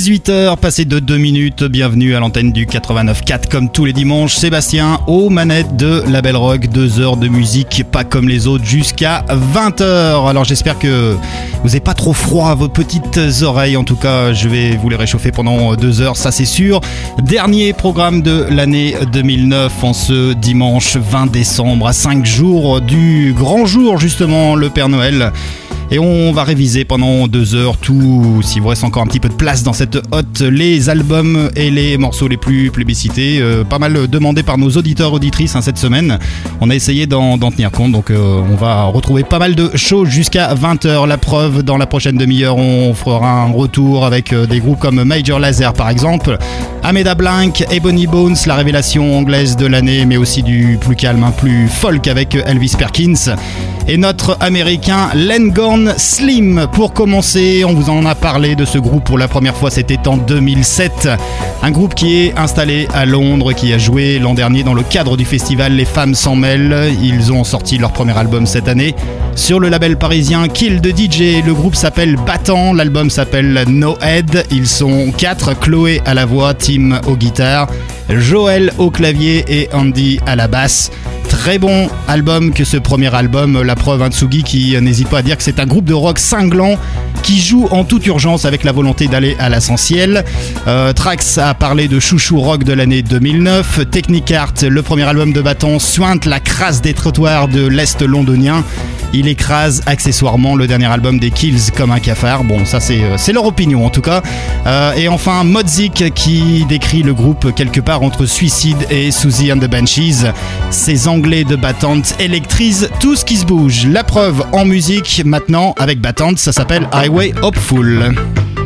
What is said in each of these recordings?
18h, passé de 2 minutes, bienvenue à l'antenne du 89.4 comme tous les dimanches. Sébastien aux manettes de La Belle Rock, 2 heures de musique pas comme les autres jusqu'à 20h. Alors j'espère que vous n'avez pas trop froid à vos petites oreilles. En tout cas, je vais vous les réchauffer pendant 2 heures, ça c'est sûr. Dernier programme de l'année 2009 en ce dimanche 20 décembre à 5 jours du grand jour justement, le Père Noël. Et on va réviser pendant deux heures tout, s'il vous reste encore un petit peu de place dans cette hotte, les albums et les morceaux les plus plébiscités. Euh, pas mal demandés par nos auditeurs auditrices hein, cette semaine. On a essayé d'en tenir compte, donc euh, on va retrouver pas mal de shows jusqu'à 20h. La preuve, dans la prochaine demi-heure, on fera un retour avec euh, des groupes comme Major Laser par exemple, Ameda Blank, Ebony Bones, la révélation anglaise de l'année, mais aussi du plus calme, hein, plus folk avec Elvis Perkins et notre américain Len Gorn Slim. Pour commencer, on vous en a parlé de ce groupe pour la première fois, c'était en 2007. Un groupe qui est installé à Londres, qui a joué l'an dernier dans le cadre du festival Les Femmes s'en mêlent. Ils ont sorti leur premier album cette année. Sur le label parisien Kill the DJ, le groupe s'appelle Battant, l'album s'appelle No Head. Ils sont quatre, Chloé à la voix, Tim au guitare, Joël au clavier et Andy à la basse. Très bon album que ce premier album, la preuve Tsugi qui n'hésite pas à dire que c'est un groupe de rock cinglant qui joue en toute urgence avec la volonté d'aller à l'essentiel. Euh, Trax a parlé de chouchou rock de l'année 2009, Technicart, le premier album de bâton, sointe la crasse des trottoirs de l'Est londonien. Il écrase accessoirement le dernier album des Kills comme un cafard. Bon, ça c'est, euh, leur opinion en tout cas. Euh, et enfin, Modzik qui décrit le groupe quelque part entre Suicide et Susie and the Banshees. Ces anglais de battante électrisent tout ce qui se bouge. La preuve en musique maintenant avec battante, ça s'appelle Highway Hopeful.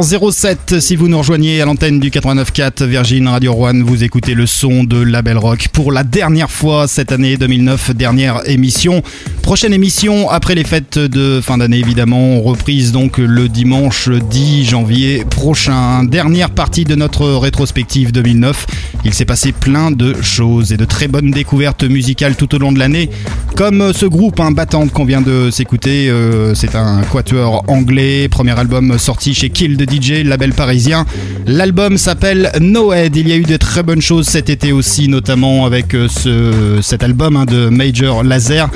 18h07 si vous nous rejoignez à l'antenne du 89.4 Virgin Radio One, vous écoutez le son de Label Rock pour la dernière fois cette année 2009, dernière émission. Prochaine émission après les fêtes de fin d'année évidemment, reprise donc le dimanche 10 janvier prochain. Dernière partie de notre rétrospective 2009. Il s'est passé plein de choses et de très bonnes découvertes musicales tout au long de l'année, comme ce groupe un battant qu'on vient de s'écouter, euh, c'est un quatuor anglais, premier album sorti chez Kill the DJ, label parisien. L'album s'appelle No Head. Il y a eu de très bonnes choses cet été aussi, notamment avec euh, ce, cet album hein, de Major Laser.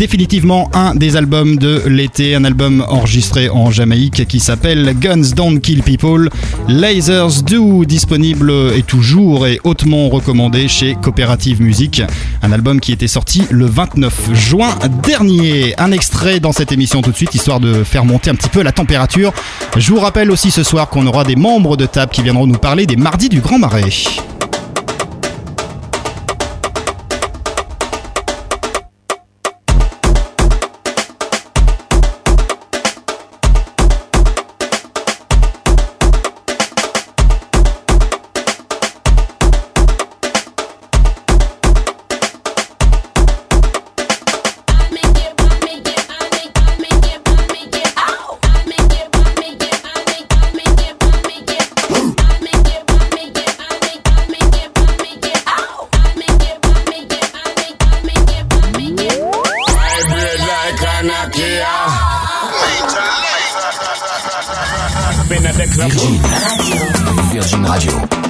Définitivement un des albums de l'été, un album enregistré en Jamaïque qui s'appelle Guns Don't Kill People. Lasers Do, disponible et toujours et hautement recommandé chez Coopérative Music. Un album qui était sorti le 29 juin dernier. Un extrait dans cette émission tout de suite, histoire de faire monter un petit peu la température. Je vous rappelle aussi ce soir qu'on aura des membres de table qui viendront nous parler des mardis du Grand Marais. Virgínia, Virgin Radio. Virgin Radio.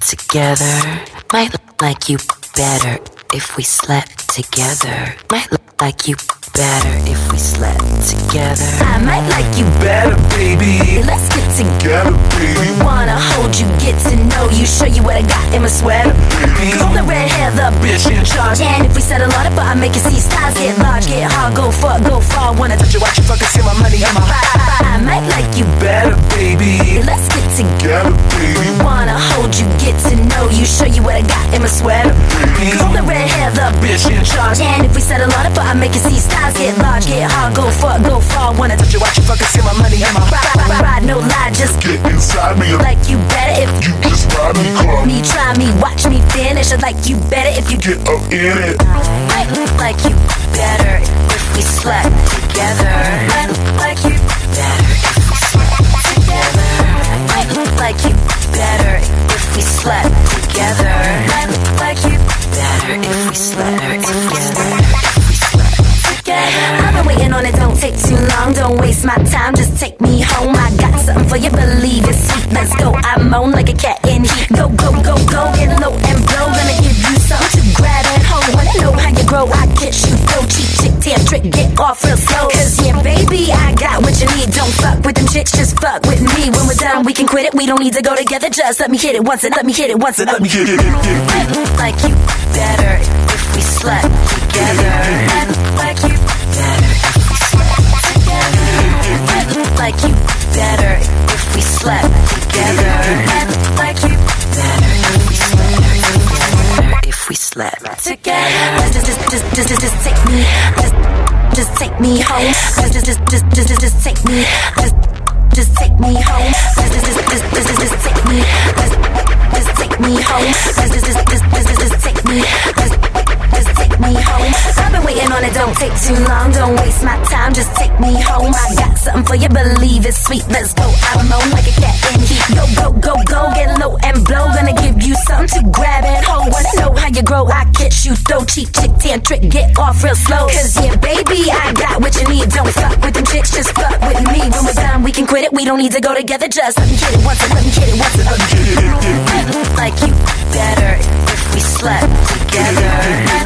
Together. Might look like you better if we slept together. Might look like you better show you what I got in my sweater. Cause I'm the red hair, the bitch in charge. And if we settle on it, but I make it see stars get large, get hard, go far, go far. Wanna touch you, watch you fucking see my money in my heart. I might like you better, baby. Let's get together, baby. Wanna hold you, get to know you, show you what I got in my sweater. Cause I'm the red hair, the bitch in charge. And if we settle on it, but I make it see stars get large, get hard, go far, go far. Wanna touch you, watch you fucking see my money in my heart. Ride, ride, ride, no lie, just get inside me. Like you better if you just ride me, club. Me try me, watch me finish. I'd like you better if you get up in it. Like, like you better if we slept together. I Like you better if we slept together. Like you better if we slept together. Like you better if we slept together. I've been waiting on it, don't take too long. Don't waste my time, just take me home. I got something for you, believe it's sweet. Let's go. I moan like a cat in heat. Go, go, go, go, get low and blow. Gonna give you something to grab and hold. Wanna know how you? I get you go cheap, chick, tear, trick, get off real slow. Cause yeah, baby, I got what you need. Don't fuck with them chicks, just fuck with me. When we're done, we can quit it. We don't need to go together. Just let me hit it once and let me hit it once and let me hit it. Like you better if we slept together. Like you better if we slept together. Like you better if we slept together. Like you better if we slept we slept together. Just, just, just, just, just, just take me, just, just take me home. Just, just, just, just, just, just take me, just, just take me home. Just, just, just, just, just, just take me, just, just take me home. Just, just, just, just, just, just take me, just, just take me home. I've been waiting on it, don't take too long. Don't waste my time, just take me home. I got something for you, believe it's sweet. Let's go. I moan like a cat in heat. Go, go, go, go, get low and blow. Gonna give you something to grab and hold. Wanna know how you grow? I catch you, throw cheap, chick, tan, trick, get off real slow. Cause yeah, baby, I got what you need. Don't fuck with them chicks, just fuck with me. When we're done, we can quit it. We don't need to go together. Just let me get it once let me get it once. Like you better if we slept together.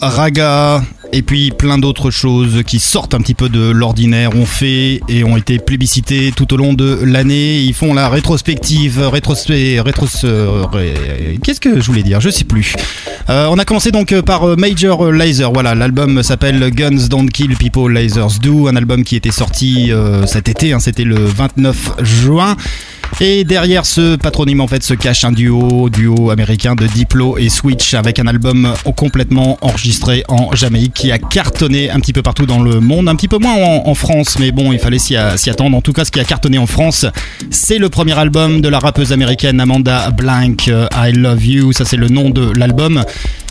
raga, et puis plein d'autres choses qui sortent un petit peu de l'ordinaire, ont fait et ont été plébiscitées tout au long de l'année. Ils font la rétrospective, rétrospé, rétros, ré- qu'est-ce que je voulais dire? Je sais plus. Euh, on a commencé donc par euh, Major Laser. Voilà, l'album s'appelle Guns Don't Kill People, Lasers Do, un album qui était sorti euh, cet été. hein, C'était le 29 juin. Et derrière ce patronyme, en fait, se cache un duo, duo américain de Diplo et Switch avec un album complètement enregistré en Jamaïque qui a cartonné un petit peu partout dans le monde, un petit peu moins en, France, mais bon, il fallait s'y attendre. En tout cas, ce qui a cartonné en France, c'est le premier album de la rappeuse américaine Amanda Blank, euh, I Love You. Ça, c'est le nom de l'album.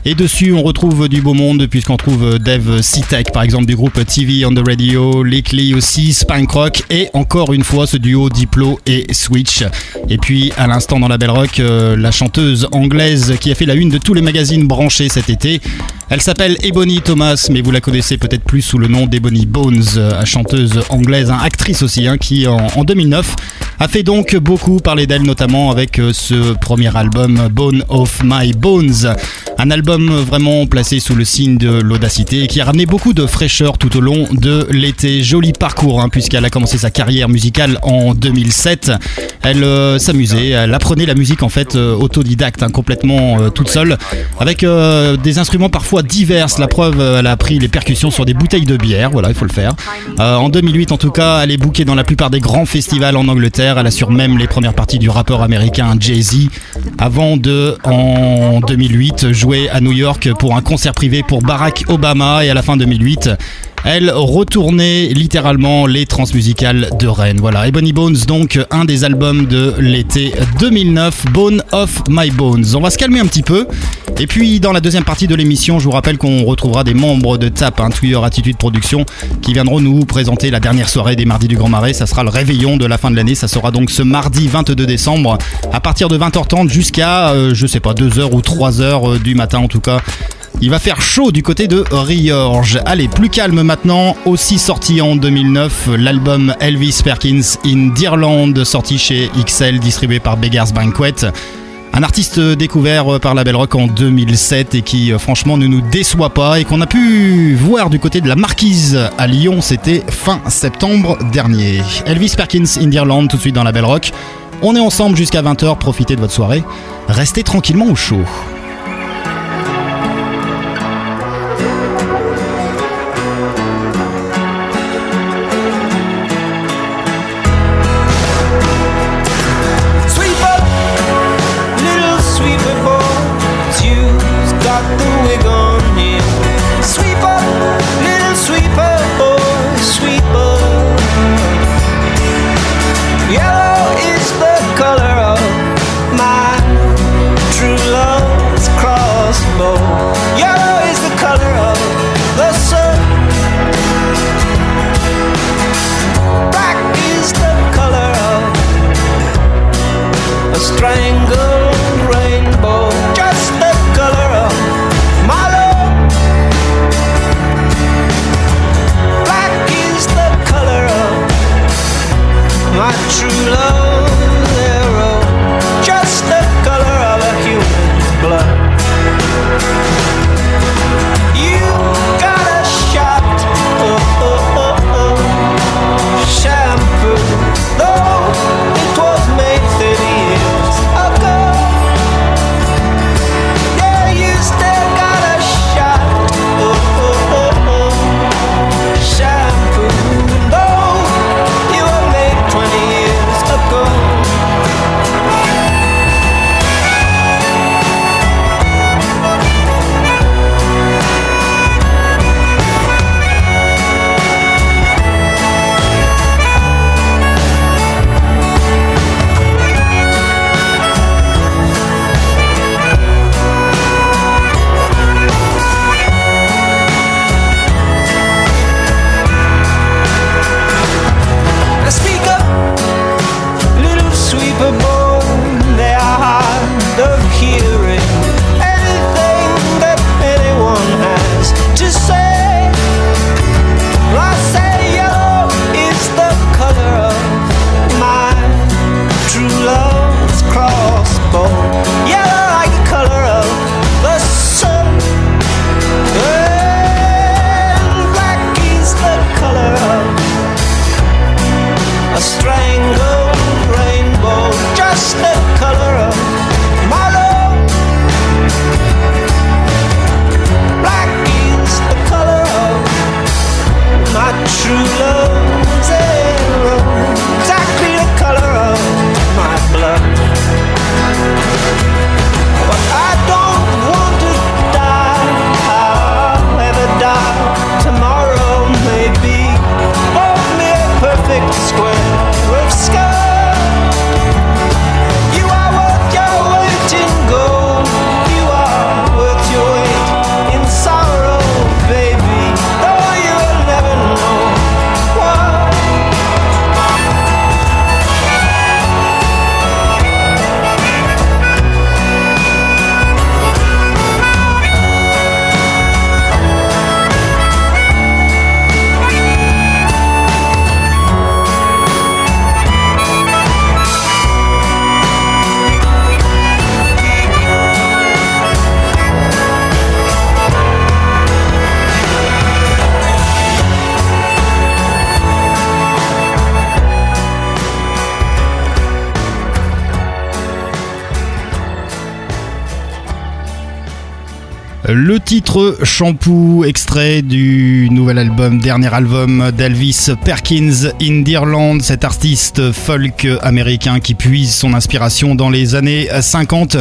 Et dessus, on retrouve du beau monde, puisqu'on trouve Dave C-Tech, par exemple, du groupe TV on the Radio, Lee aussi, Spank Rock, et encore une fois, ce duo Diplo et Switch. Et puis, à l'instant dans la Belle Rock, euh, la chanteuse anglaise qui a fait la une de tous les magazines branchés cet été. Elle s'appelle Ebony Thomas, mais vous la connaissez peut-être plus sous le nom d'Ebony Bones, euh, chanteuse anglaise, hein, actrice aussi, hein, qui en, en 2009 a fait donc beaucoup parler d'elle, notamment avec euh, ce premier album Bone of My Bones. Un album vraiment placé sous le signe de l'audacité et qui a ramené beaucoup de fraîcheur tout au long de l'été. Joli parcours, hein, puisqu'elle a commencé sa carrière musicale en 2007. Elle euh, s'amusait, elle apprenait la musique en fait euh, autodidacte, hein, complètement euh, toute seule, avec des instruments parfois divers. La preuve, elle a appris les percussions sur des bouteilles de bière, voilà, il faut le faire. En 2008 en tout cas, elle est bookée dans la plupart des grands festivals en Angleterre. Elle assure même les premières parties du rappeur américain Jay-Z, avant de, en 2008, jouer à New York pour un concert privé pour Barack Obama et à la fin 2008. Elle retournait littéralement les transmusicales de Rennes. Voilà, Ebony Bones, donc un des albums de l'été 2009, Bone of My Bones. On va se calmer un petit peu. Et puis, dans la deuxième partie de l'émission, je vous rappelle qu'on retrouvera des membres de TAP, un Tueur Attitude Production, qui viendront nous présenter la dernière soirée des Mardis du Grand Marais. Ça sera le réveillon de la fin de l'année. Ça sera donc ce mardi 22 décembre, à partir de 20h30 jusqu'à, euh, je sais pas, 2h ou 3h du matin en tout cas. Il va faire chaud du côté de Riorge. Allez, plus calme maintenant. Aussi sorti en 2009, l'album Elvis Perkins in Deerland, sorti chez XL, distribué par Beggars Banquet. Un artiste découvert par la Belle Rock en 2007 et qui euh, franchement ne nous déçoit pas et qu'on a pu voir du côté de la Marquise à Lyon, c'était fin septembre dernier. Elvis Perkins in Deerland tout de suite dans la Belle Rock. On est ensemble jusqu'à 20h, profitez de votre soirée. Restez tranquillement au chaud. Shampoo, extrait du nouvel album, dernier album d'Elvis Perkins in Deerland, cet artiste folk américain qui puise son inspiration dans les années 50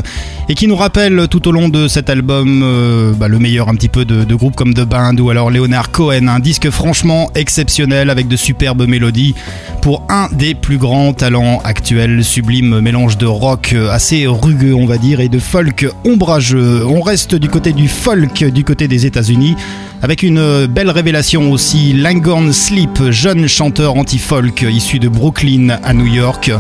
et qui nous rappelle tout au long de cet album euh, bah, le meilleur un petit peu de, de groupes comme The Band ou alors Leonard Cohen, un disque franchement exceptionnel avec de superbes mélodies pour un des plus grands talents actuels, sublime mélange de rock assez rugueux on va dire et de folk ombrageux. On reste du côté du folk du côté des États-Unis avec une belle révélation aussi, Langhorne Sleep, jeune chanteur anti-folk issu de Brooklyn à New York,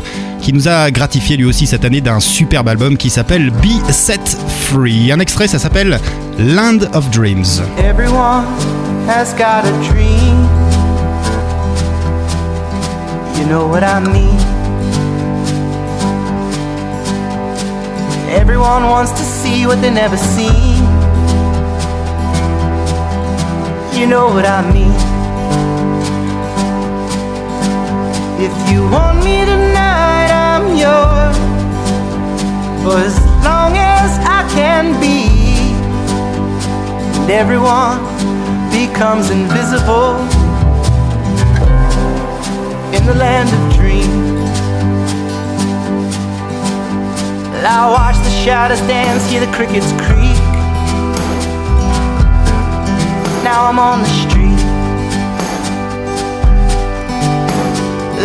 qui nous a gratifié lui aussi cette année d'un superbe album qui s'appelle Be Set Free. Un extrait, ça s'appelle Land of Dreams. Everyone has got a dream. You know what I mean? Everyone wants to see what they never seen. You know what I mean? If you want me tonight, I'm yours. For as long as I can be. And everyone becomes invisible in the land of dreams. I watch the shadows dance, hear the crickets creak. Now I'm on the street.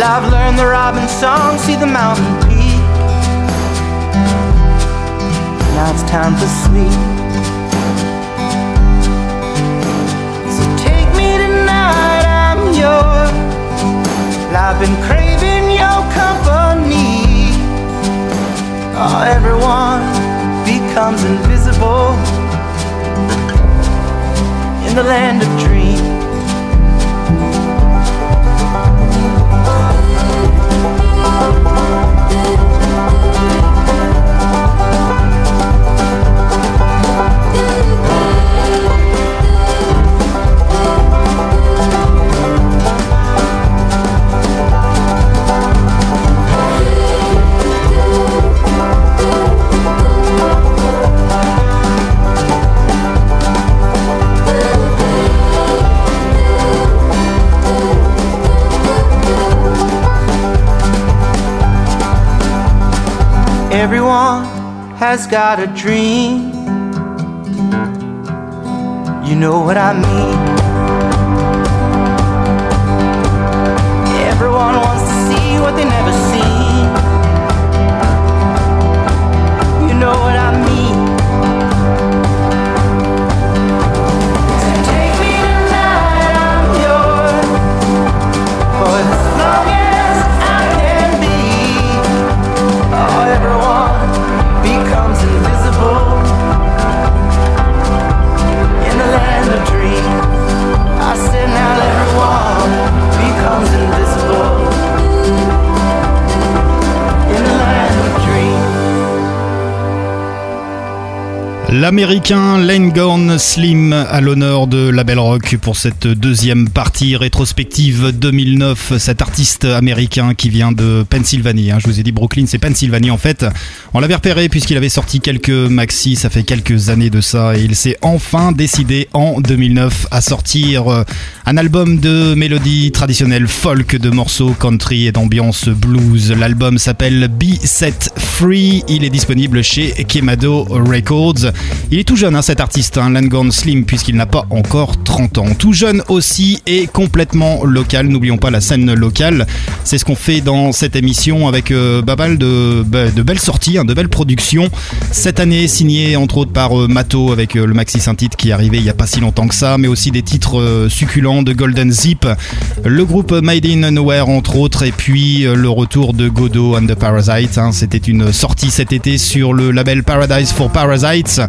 I've learned the robin song, see the mountain peak. Now it's time for sleep. So take me tonight, I'm yours. I've been craving your company. Oh, everyone becomes invisible in the land of dreams. Everyone has got a dream. You know what I mean? Everyone wants to see what they never seen. You know what I mean? L'américain Langorn Slim à l'honneur de la Belle Rock pour cette deuxième partie rétrospective 2009. Cet artiste américain qui vient de Pennsylvanie. hein. Je vous ai dit Brooklyn, c'est Pennsylvanie en fait. On l'avait repéré puisqu'il avait sorti quelques maxi, ça fait quelques années de ça. Et il s'est enfin décidé en 2009 à sortir euh, un album de mélodies traditionnelles folk, de morceaux country et d'ambiance blues. L'album s'appelle Be Set Free. Il est disponible chez Kemado Records. Il est tout jeune, hein, cet artiste, hein, Langorn Slim, puisqu'il n'a pas encore 30 ans. Tout jeune aussi et complètement local. N'oublions pas la scène locale. C'est ce qu'on fait dans cette émission avec euh, pas mal de, de belles sorties, hein, de belles productions. Cette année, signé entre autres par euh, Mato avec euh, le maxi Saint-Titre qui est arrivé il n'y a pas si longtemps que ça, mais aussi des titres euh, succulents de Golden Zip, le groupe Made in Nowhere entre autres, et puis le retour de Godot and the Parasites. hein. C'était une sortie cet été sur le label Paradise for Parasites,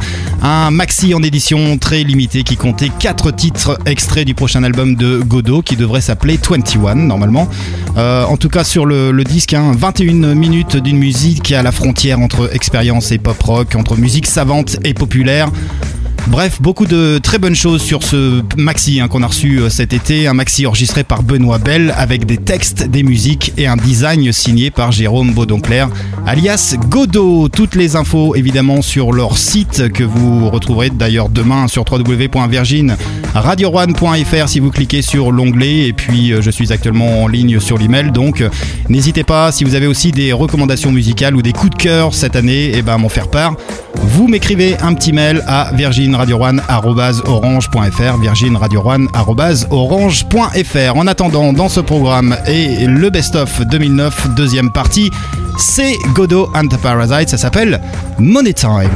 un maxi en édition très limitée qui comptait 4 titres extraits du prochain album de Godot qui devrait s'appeler 21 normalement. Euh, en tout cas sur le, disque, hein, 21 minutes d'une musique à la frontière entre expérience et pop rock, entre musique savante et populaire. Bref, beaucoup de très bonnes choses sur ce maxi hein, qu'on a reçu euh, cet été, un maxi enregistré par Benoît Bell avec des textes, des musiques et un design signé par Jérôme Baudonclair, alias Godot. Toutes les infos évidemment sur leur site que vous retrouverez d'ailleurs demain sur www.virginradio1.fr si vous cliquez sur l'onglet et puis euh, je suis actuellement en ligne sur l'email donc euh, n'hésitez pas si vous avez aussi des recommandations musicales ou des coups de cœur cette année et ben m'en faire part. Vous m'écrivez un petit mail à virginradio1@orange.fr virginradio1@orange.fr. En attendant dans ce programme et le best-of 2009 deuxième partie, c'est Godot and the Parasite, ça s'appelle Money Time.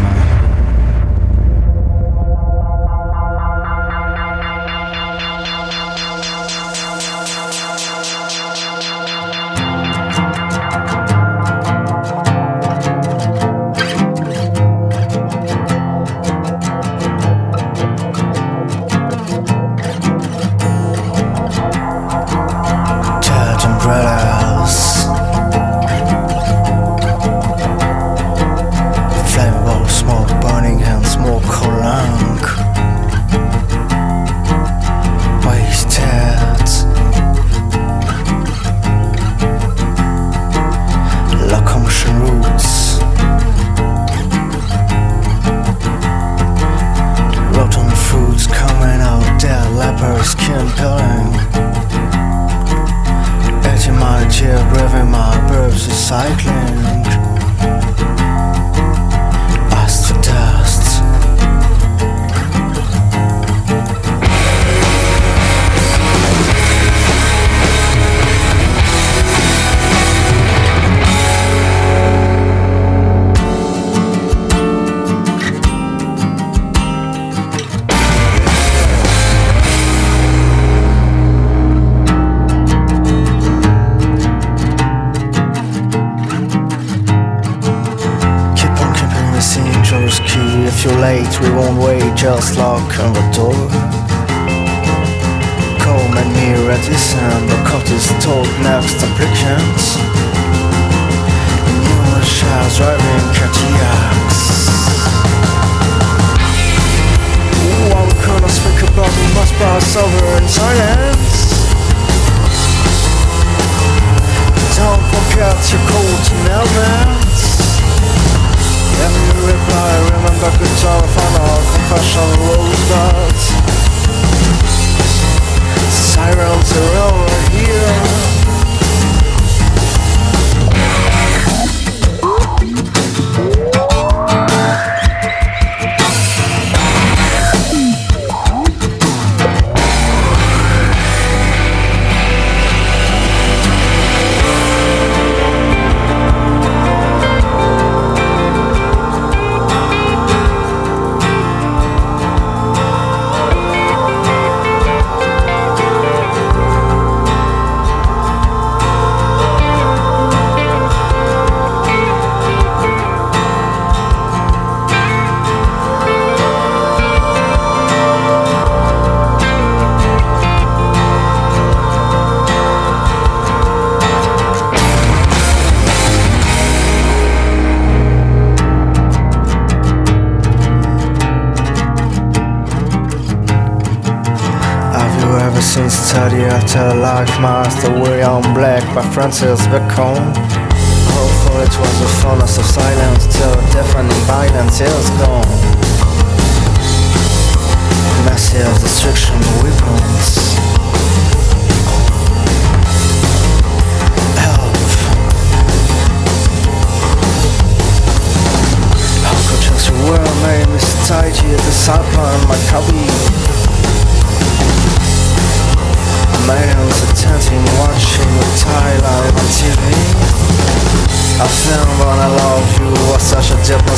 Chances bekommt.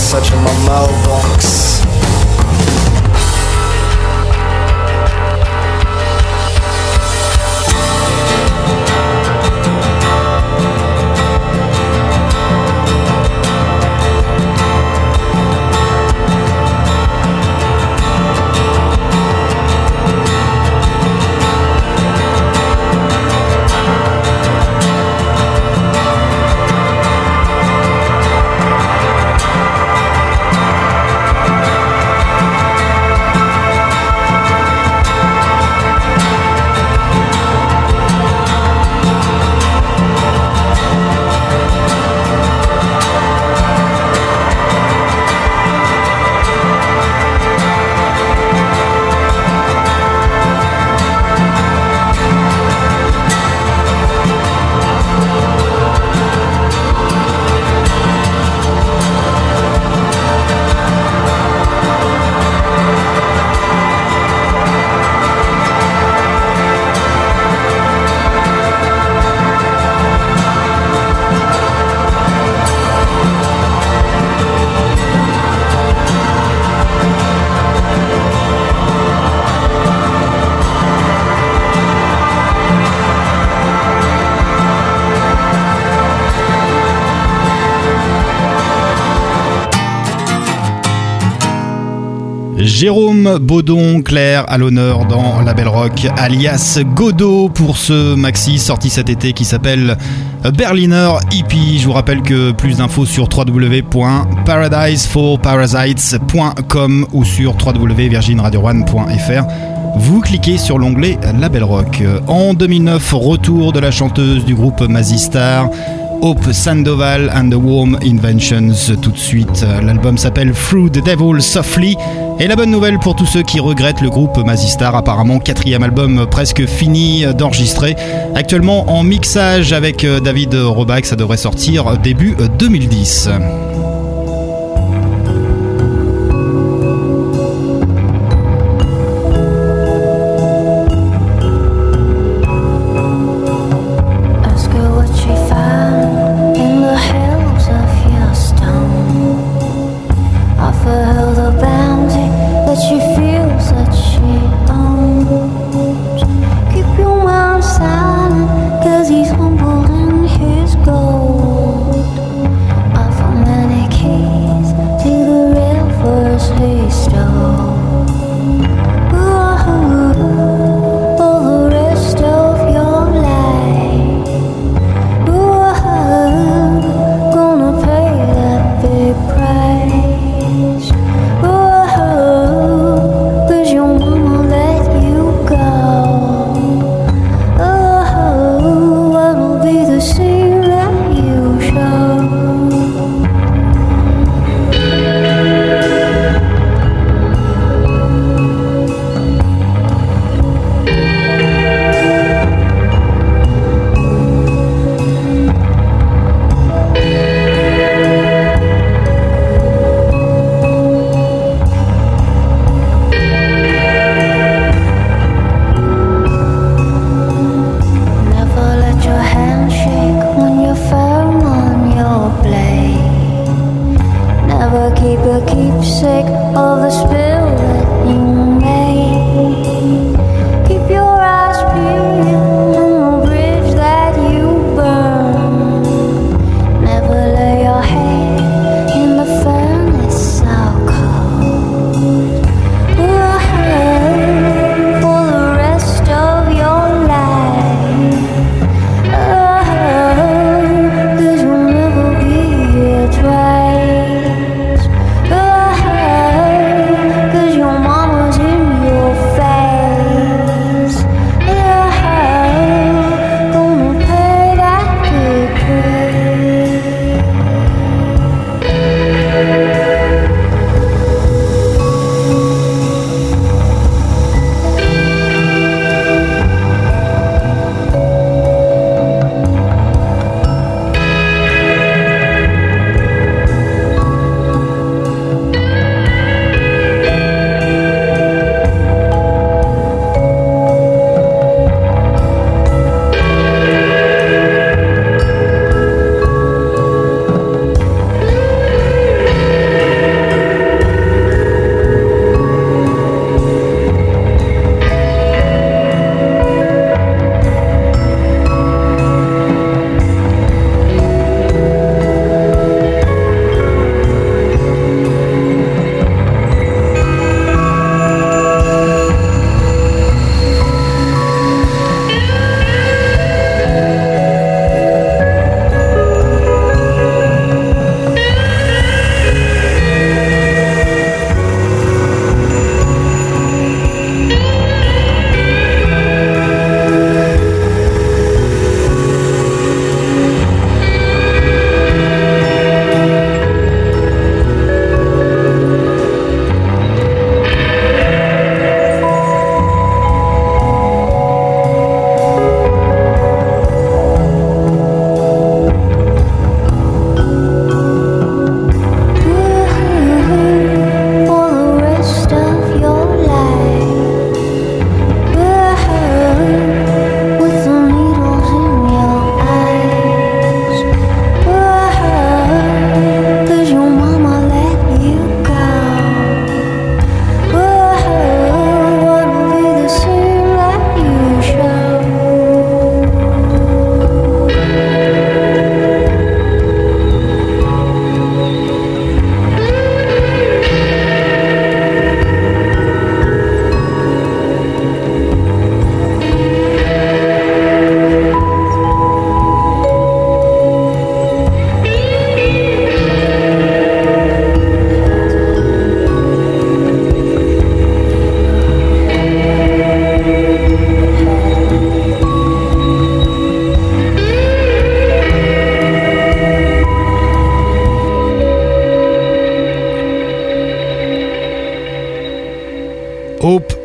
Such in my mailbox Jérôme Baudon, Claire à l'honneur dans La Belle Rock, alias Godot pour ce maxi sorti cet été qui s'appelle Berliner Hippie. Je vous rappelle que plus d'infos sur www.paradiseforparasites.com ou sur www.virginradio1.fr. Vous cliquez sur l'onglet La Belle Rock. En 2009, retour de la chanteuse du groupe Mazistar. Hope Sandoval and the Warm Inventions. Tout de suite, l'album s'appelle Through the Devil Softly. Et la bonne nouvelle pour tous ceux qui regrettent le groupe Mazistar, apparemment quatrième album presque fini d'enregistrer. Actuellement en mixage avec David Roback, ça devrait sortir début 2010.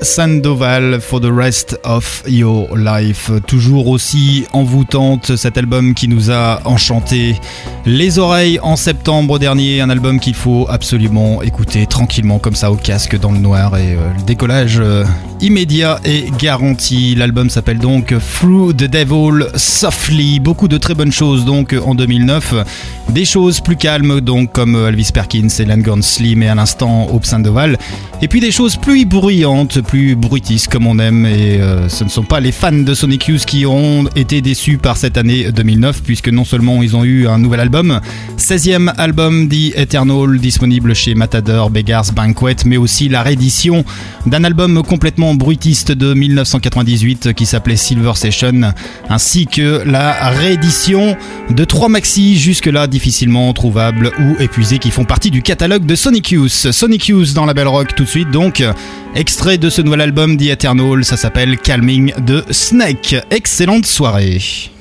Sandoval for the rest of your life. Toujours aussi envoûtante, cet album qui nous a enchanté les oreilles en septembre dernier. Un album qu'il faut absolument écouter tranquillement comme ça au casque dans le noir et euh, le décollage euh, immédiat est garanti. L'album s'appelle donc Through the Devil Softly. Beaucoup de très bonnes choses donc en 2009. Des choses plus calmes donc comme Elvis Perkins et Langorn Slim et à l'instant Hope. Et puis des choses plus bruyantes, plus bruitistes comme on aime. Et euh, ce ne sont pas les fans de Sonic Youth qui ont été déçus par cette année 2009 puisque non seulement ils ont eu un nouvel album, 16e album The Eternal disponible chez Matador Beggars Banquet, mais aussi la réédition d'un album complètement bruitiste de 1998 qui s'appelait Silver Session, ainsi que la réédition de trois maxi jusque-là difficilement trouvables ou épuisés qui font partie du catalogue de Sonic Youth. Sonic Youth dans la Belle Rock tout de suite donc. Extrait de ce nouvel album The Eternal, ça s'appelle Calming de Snake. Excellente soirée.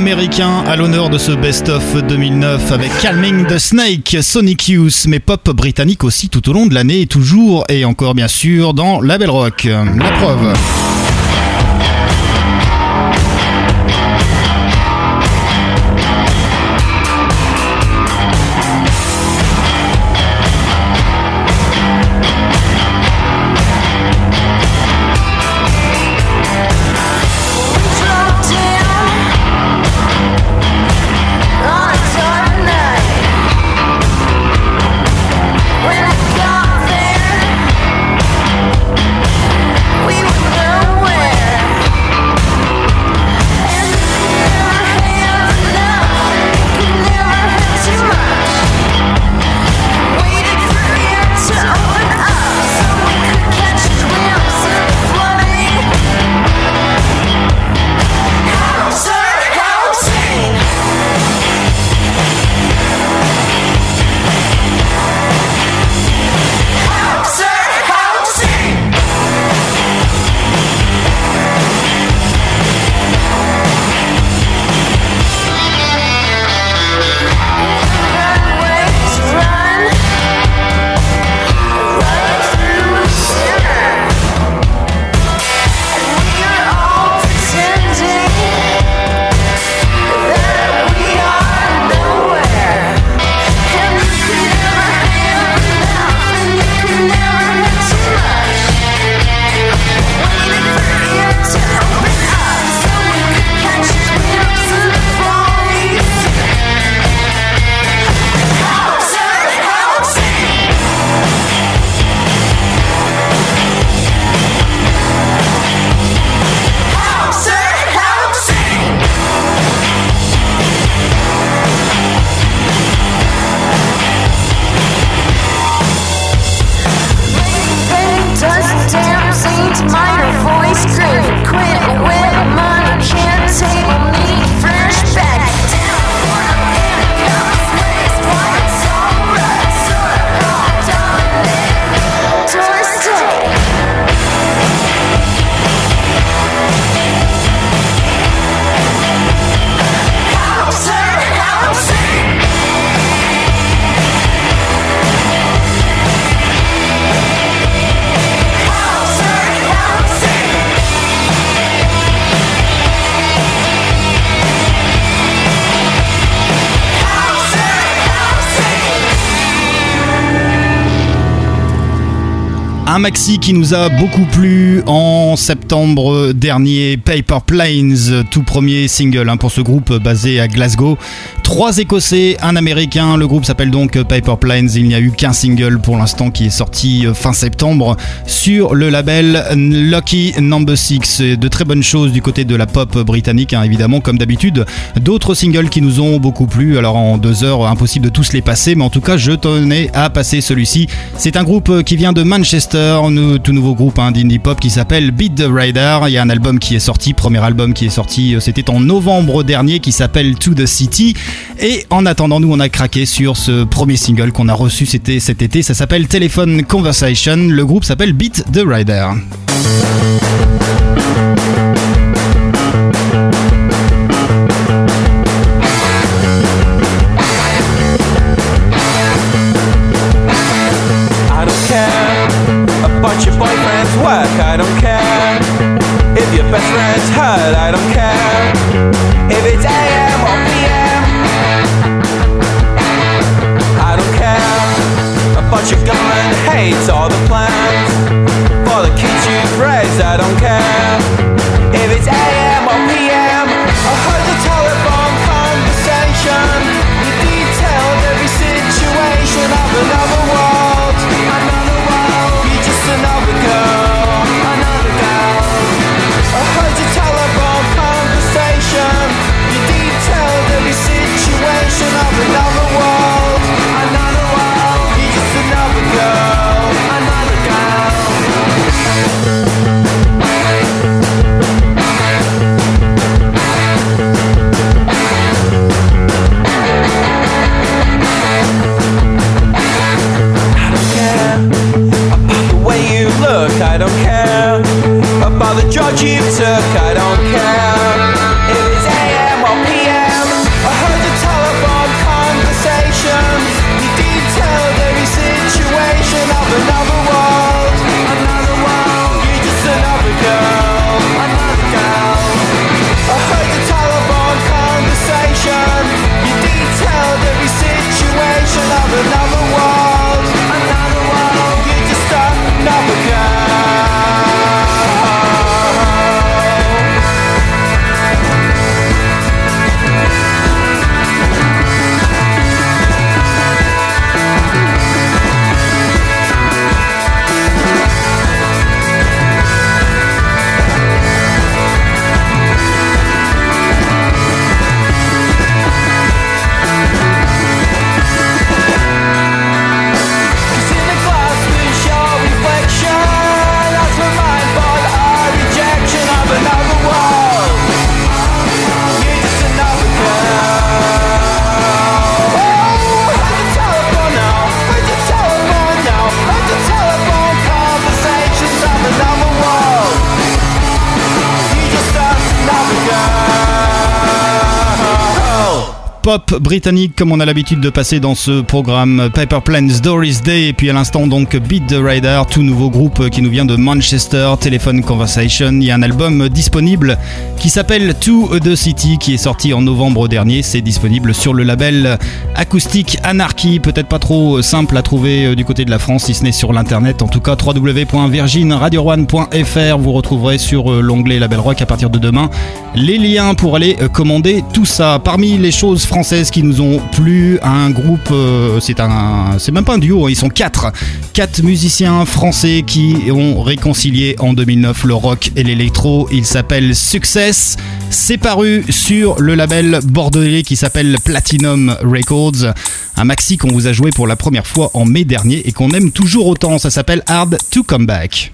Américain à l'honneur de ce best-of 2009 avec Calming the Snake, Sonic Youth, mais pop britannique aussi tout au long de l'année, toujours et encore bien sûr dans la Belle Rock. La preuve. Atomic maxi qui nous a beaucoup plu en septembre dernier, Paper Planes, tout premier single hein, pour ce groupe basé à Glasgow. Trois Écossais, un Américain. Le groupe s'appelle donc Paper Planes. Il n'y a eu qu'un single pour l'instant qui est sorti euh, fin septembre sur le label Lucky Number 6. De très bonnes choses du côté de la pop britannique, hein, évidemment, comme d'habitude. D'autres singles qui nous ont beaucoup plu. Alors en deux heures, impossible de tous les passer, mais en tout cas, je tenais à passer celui-ci. C'est un groupe qui vient de Manchester, tout nouveau groupe hein, d'indie pop qui s'appelle Beat the Rider. Il y a un album qui est sorti, premier album qui est sorti, euh, c'était en novembre dernier, qui s'appelle To the City. Et en attendant, nous, on a craqué sur ce premier single qu'on a reçu cet été. Ça s'appelle Telephone Conversation. Le groupe s'appelle Beat the Rider. Pop britannique comme on a l'habitude de passer dans ce programme Paper Planes Doris Day et puis à l'instant donc Beat the Rider, tout nouveau groupe qui nous vient de Manchester, Telephone Conversation. Il y a un album disponible qui s'appelle To the City qui est sorti en novembre dernier. C'est disponible sur le label Acoustic Anarchy, peut-être pas trop simple à trouver euh, du côté de la France si ce n'est sur l'internet. En tout cas www.virginradio1.fr vous retrouverez sur euh, l'onglet Label Rock à partir de demain les liens pour aller euh, commander tout ça. Parmi les choses françaises qui nous ont plu, un groupe, euh, c'est même pas un duo, hein, ils sont quatre, quatre musiciens français qui ont réconcilié en 2009 le rock et l'électro. Ils s'appellent Success. C'est paru sur le label bordelais qui s'appelle Platinum Records. Un maxi qu'on vous a joué pour la première fois en mai dernier et qu'on aime toujours autant. Ça s'appelle Hard to Come Back.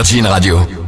Virgin Radio.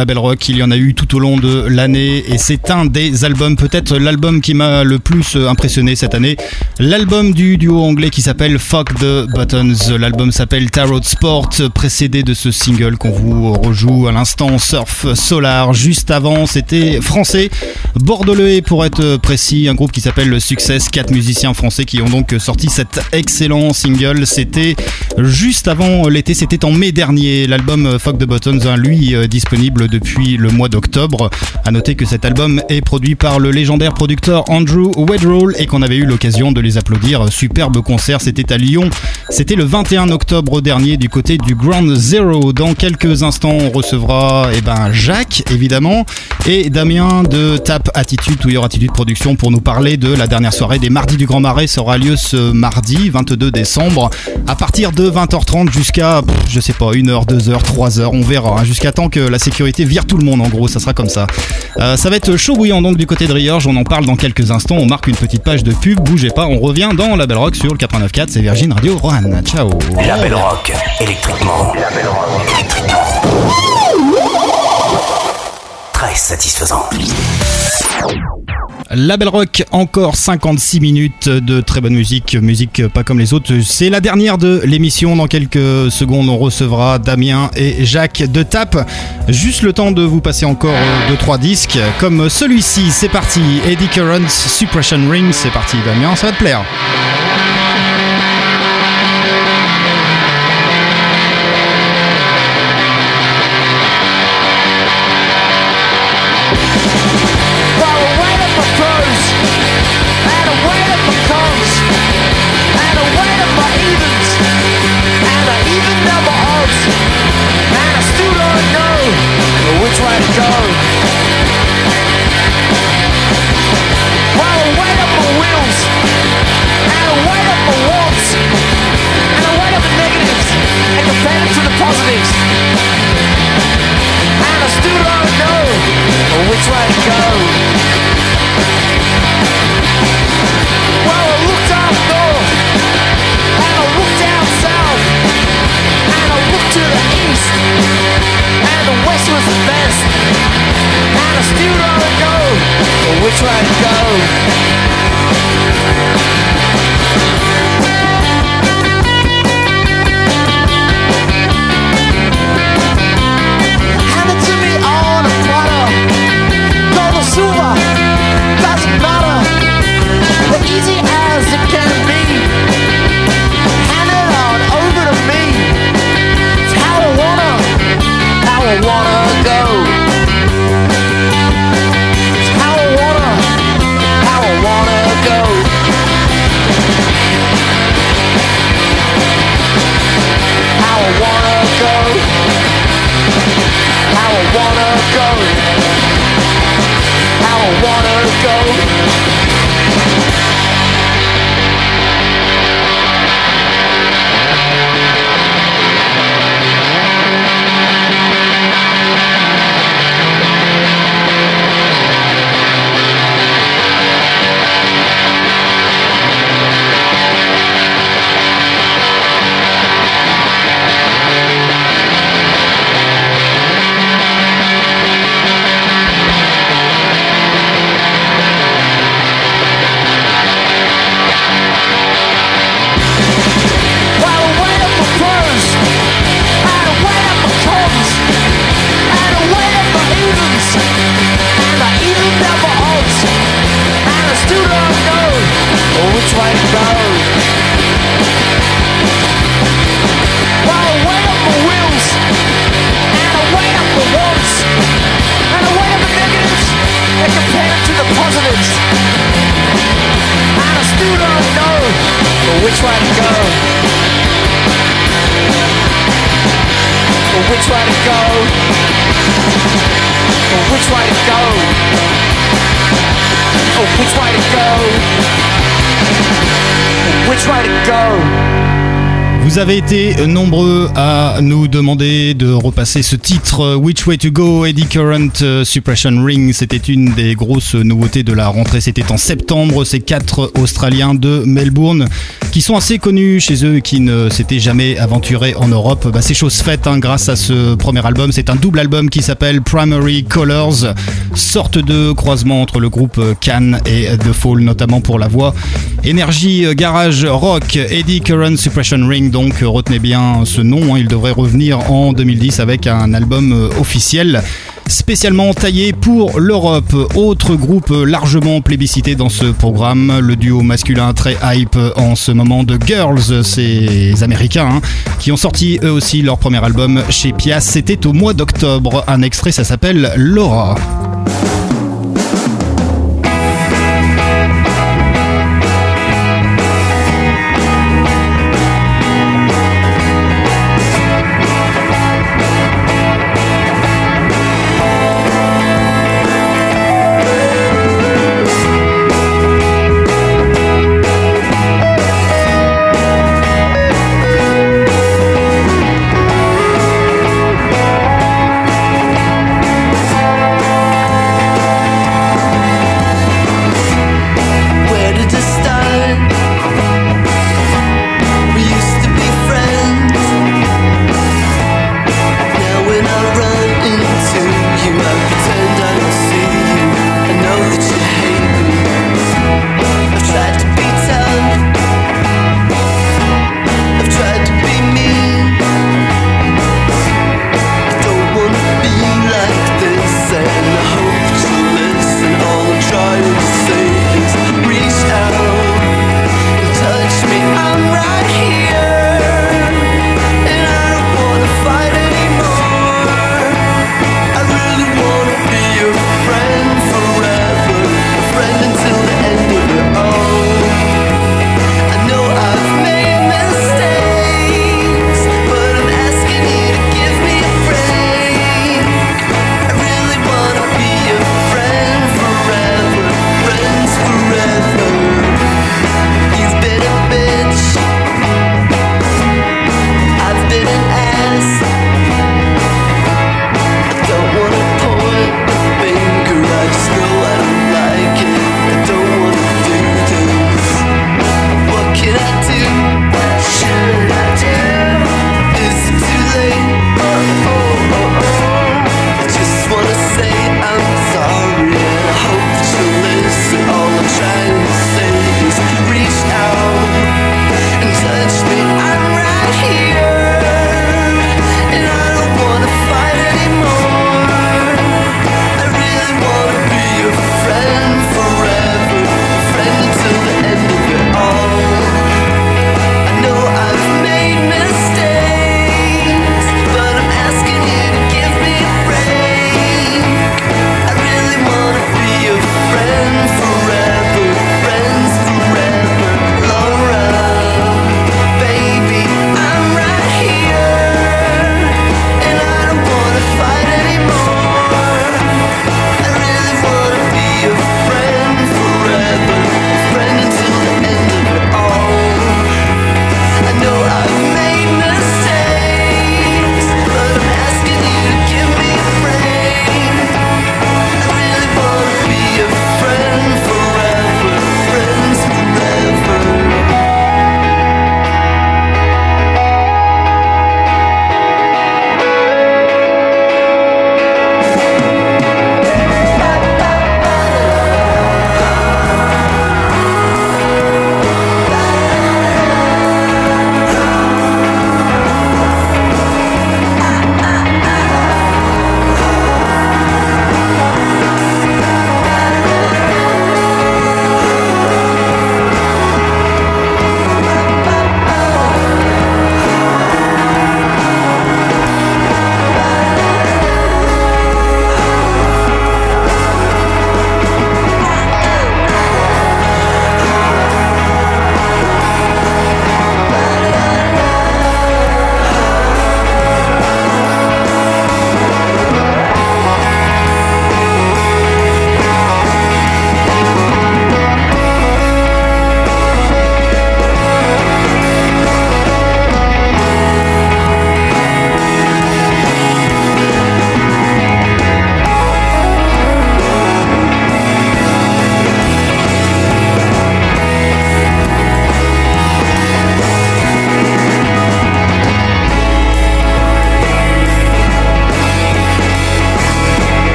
Bruit dans la Belle Rock. Il y en a eu tout au long de l'année et c'est un des albums, peut-être l'album qui m'a le plus impressionné cette année. L'album du duo anglais qui s'appelle Fuck the Buttons. L'album s'appelle Tarot Sport, précédé de ce single qu'on vous rejoue à l'instant, Surf Solar. Juste avant, c'était français, bordelais pour être précis, un groupe qui s'appelle Success. Quatre musiciens français qui ont donc sorti cet excellent single. C'était juste avant l'été, c'était en mai dernier. L'album Fuck the Buttons, hein, lui, euh, disponible depuis le mois d'octobre. À noter que cet album est produit par le légendaire producteur Andrew Wedroll et qu'on avait eu l'occasion de les applaudir. Superbe concert, c'était à Lyon. C'était le 21 octobre dernier du côté du Ground Zero. Dans quelques instants, on recevra eh ben, Jacques, évidemment, et Damien de Tap Attitude, Touilleur Attitude Production, pour nous parler de la dernière soirée des Mardis du Grand Marais. Ça aura lieu ce mardi, 22 décembre, à partir de 20h30 jusqu'à, je sais pas, 1h, 2h, 3h, on verra. hein, jusqu'à temps que la sécurité vire tout le monde, en gros, ça sera comme ça. Euh, ça va être chaud bouillant donc du côté de Riorge, on en parle dans quelques instants. On marque une petite page de pub, bougez pas, on revient dans la Belle Rock sur le 89.4, c'est Virgin Radio Rohan. Ciao La électriquement. La Belle Rock, électriquement. Très satisfaisant. La Belle Rock, encore 56 minutes de très bonne musique, musique pas comme les autres. C'est la dernière de l'émission. Dans quelques secondes, on recevra Damien et Jacques de Tap. Juste le temps de vous passer encore 2-3 disques, comme celui-ci. C'est parti, Eddie Currents, Suppression Ring. C'est parti, Damien, ça va te plaire. Nombreux à nous demander de repasser ce titre euh, Which Way to Go, Eddie Current euh, Suppression Ring. C'était une des grosses nouveautés de la rentrée. C'était en septembre. Ces quatre Australiens de Melbourne qui sont assez connus chez eux et qui ne s'étaient jamais aventurés en Europe. Bah, c'est chose faite hein, grâce à ce premier album. C'est un double album qui s'appelle Primary Colors, sorte de croisement entre le groupe Cannes et The Fall, notamment pour la voix. Énergie euh, garage rock, Eddie Current Suppression Ring. Donc retenez bien ce nom. hein. Il devrait revenir en 2010 avec un album euh, officiel spécialement taillé pour l'Europe. Autre groupe largement plébiscité dans ce programme, le duo masculin très hype en ce moment de Girls, ces Américains hein, qui ont sorti eux aussi leur premier album chez Pias. C'était au mois d'octobre. Un extrait, ça s'appelle Laura.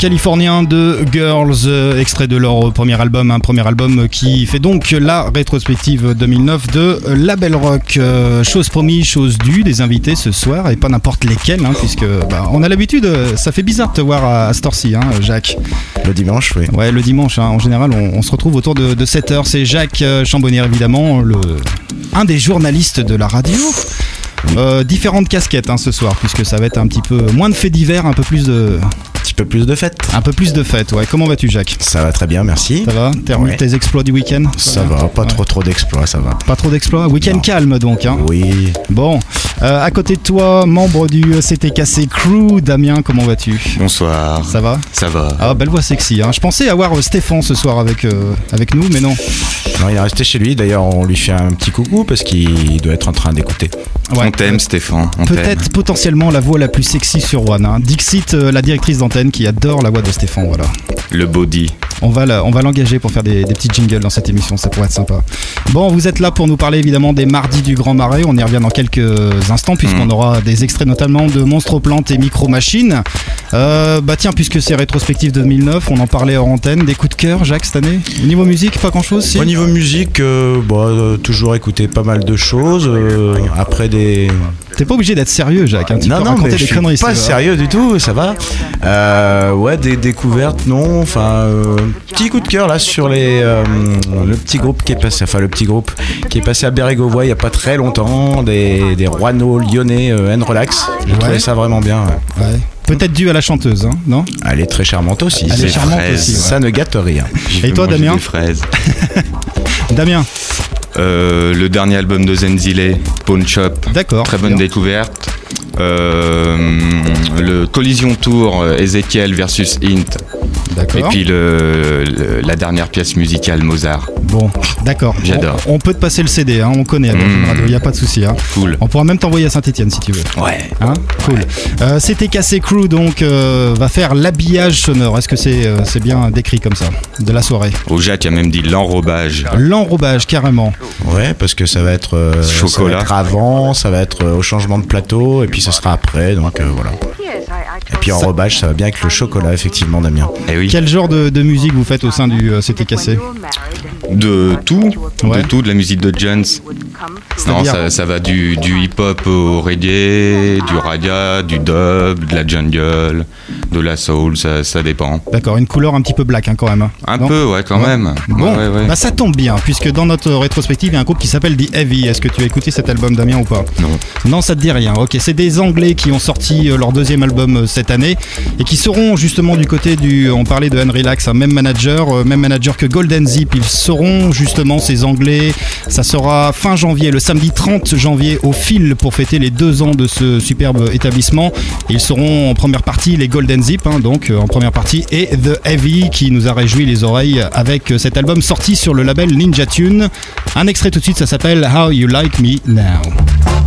Californiens de Girls, euh, extrait de leur premier album, un premier album qui fait donc la rétrospective 2009 de Label Rock. Euh, chose promis, chose due, des invités ce soir et pas n'importe lesquels, hein, puisque bah, on a l'habitude, euh, ça fait bizarre de te voir à, à cette heure-ci, hein, Jacques. Le dimanche, oui. Ouais, le dimanche, hein, en général, on, on se retrouve autour de, de 7 heures. C'est Jacques Chambonnier, évidemment, le, un des journalistes de la radio. Euh, différentes casquettes hein, ce soir, puisque ça va être un petit peu moins de faits divers, un peu plus de, Un petit peu plus de fête. un peu plus de fêtes. Ouais, comment vas-tu, Jacques? Ça va très bien, merci. Ça va? T'as remis Ouais. tes exploits du week-end? Ça va, pas Ouais. trop trop d'exploits, ça va. Pas trop d'exploits? Week-end calme donc. Hein. Oui, Bon, euh, à côté de toi, membre du CTKC Crew, Damien, comment vas-tu? Bonsoir. Ça va? Ça va. Ah, belle voix sexy. Hein. Je pensais avoir euh, Stéphane ce soir avec, euh, avec nous, mais non. non, il est resté chez lui. D'ailleurs, on lui fait un petit coucou parce qu'il doit être en train d'écouter. Ouais. On t'aime, Stéphane. Peut-être potentiellement la voix la plus sexy sur One. hein. Dixit, euh, la directrice d'antenne qui adore la voix de Stéphane. Voilà. Le body. On va, la- on va l'engager pour faire des, des petits jingles dans cette émission, ça pourrait être sympa. Bon, vous êtes là pour nous parler évidemment des mardis du Grand Marais. On y revient dans quelques instants puisqu'on Mhm. aura des extraits notamment de Monstres Plantes et Micro Machines. Euh, bah tiens, puisque c'est rétrospective 2009, on en parlait hors antenne. Des coups de cœur, Jacques, cette année? Au niveau musique, pas grand chose si? Au niveau musique, euh, bah, euh, toujours écouter pas mal de choses. euh, après des. T'es pas obligé d'être sérieux, Jacques. hein, tu non, peux non, raconter mais des je suis conneries. pas sérieux du tout, ça va. Euh, ouais, des découvertes, non. Enfin, euh, petit coup de cœur là sur les euh, le petit groupe qui est passé, enfin le petit groupe qui est passé à Bérégovois il y a pas très longtemps, des des Roineaux lyonnais euh, and relax. J'ai Ouais. trouvé ça vraiment bien. ouais. Ouais. Peut-être dû à la chanteuse, hein, non? Elle est très charmante aussi. Elle est c'est- charmante fraises. aussi. ouais. Ça ne gâte rien. Et toi, Damien? des fraises. Damien, Euh, le dernier album de Zenzile, Pawn Shop. d'accord. Très bonne Bien. découverte. Euh, le Collision Tour euh, Ezekiel versus Int. D'accord. Et puis le, le- la dernière pièce musicale Mozart. Bon, d'accord. J'adore. On, on peut te passer le CD, hein, on connaît à Mm. Radio, il n'y a pas de souci. Hein. Cool. On pourra même t'envoyer à Saint-Etienne si tu veux. Ouais. Hein cool. Euh, C'était Cassé Crew, donc euh, va faire l'habillage sonore. Est-ce que c'est euh, c'est bien décrit comme ça De la soirée? Au Jacques a même dit l'enrobage. L'enrobage, carrément. Ouais, parce que ça va être euh, ça Chocolat. va être avant, ça va être euh, au changement de plateau, et puis ce sera après, donc euh, voilà. Et puis enrobage, ça va bien avec le chocolat, effectivement, Damien. Eh oui. Quel genre de, de musique vous faites au sein du euh, C'était Cassé De tout. Ouais. De tout, de la musique de Jones. Non, ça, ça va du, du hip-hop au reggae, du raga, du dub, de la jungle, de la soul, ça, ça dépend. D'accord, une couleur un petit peu black hein, quand même. Un Non peu, ouais, quand Ouais. même. Bon, Ouais, ouais. bah ça tombe bien, puisque dans notre rétrospective, il y a un groupe qui s'appelle The Heavy. Est-ce que tu as écouté cet album, Damien, ou pas Non. Non, ça te dit rien. Ok, c'est des Anglais qui ont sorti euh, leur deuxième album euh, cette année et qui seront justement du côté du. On parlait de Henry Lax, un même manager, euh, même manager que Golden Zip. Ils seront justement ces Anglais. Ça sera fin janvier, le samedi 30 janvier, au fil pour fêter les deux ans de ce superbe établissement. Ils seront en première partie les Golden Zip, hein, donc euh, en première partie, et The Heavy qui nous a réjoui les oreilles avec euh, cet album sorti sur le label Ninja Tune. Un extrait tout de suite, ça s'appelle How You Like Me. Now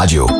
Radio.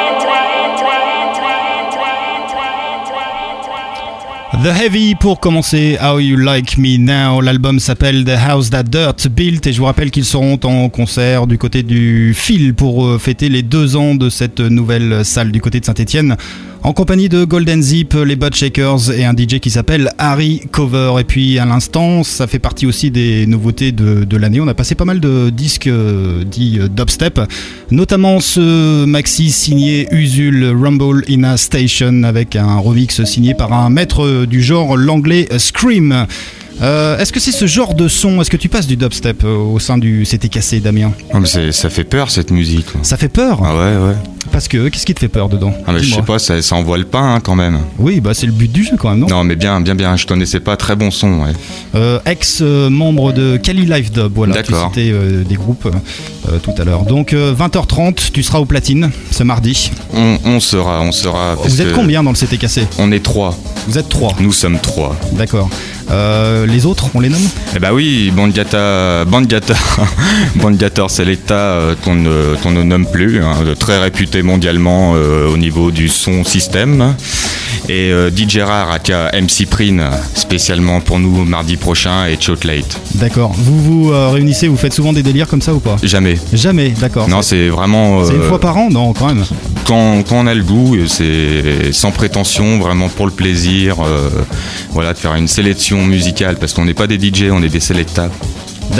The Heavy pour commencer How You Like Me Now. L'album s'appelle The House That Dirt Built et je vous rappelle qu'ils seront en concert du côté du Fil pour euh, fêter les deux ans de cette nouvelle salle du côté de Saint-Etienne. En compagnie de Golden Zip, les Butt Shakers et un DJ qui s'appelle Harry Cover. Et puis à l'instant, ça fait partie aussi des nouveautés de, de l'année. On a passé pas mal de disques euh, dits euh, dubstep, notamment ce maxi signé Usul Rumble in a Station avec un remix signé par un maître du genre, l'anglais Scream. Euh, Est-ce que c'est ce genre de son? Est-ce que tu passes du dubstep euh, au sein du CT cassé, Damien? Oh, mais ça fait peur cette musique. Ça fait peur? Ah ouais, ouais. Parce que qu'est-ce qui te fait peur dedans? Ah, mais je sais pas, ça, ça envoie le pain hein, quand même. Oui, bah c'est le but du jeu quand même, non? Non, mais bien, bien, bien. Je connaissais pas. Très bon son, ouais. Euh, Ex-membre de Cali Life Dub, voilà, tu D'accord. citais euh, des groupes tout à l'heure. Donc euh, 20h30, tu seras au platine ce mardi. On, on sera, on sera. Vous êtes combien dans le CT cassé On est trois. Vous êtes trois. Nous sommes trois. D'accord. Euh, les autres, on les nomme? Eh bah oui, Bandiata, Bandiata, Bandiator Selecta, euh, qu'on ne, ne nomme plus, hein, très réputé mondialement euh, au niveau du son système. Et euh, DJ Rare, aka MC Prine, spécialement pour nous mardi prochain, et Chocolate. D'accord. Vous vous réunissez, vous faites souvent des délires comme ça ou pas? Jamais. Jamais, d'accord. Non, c'est vraiment. C'est une fois par an Non, quand même? quand, quand on a le goût, c'est sans prétention, vraiment pour le plaisir, voilà, de faire une sélection musicale, parce qu'on n'est pas des DJ, on est des selecta.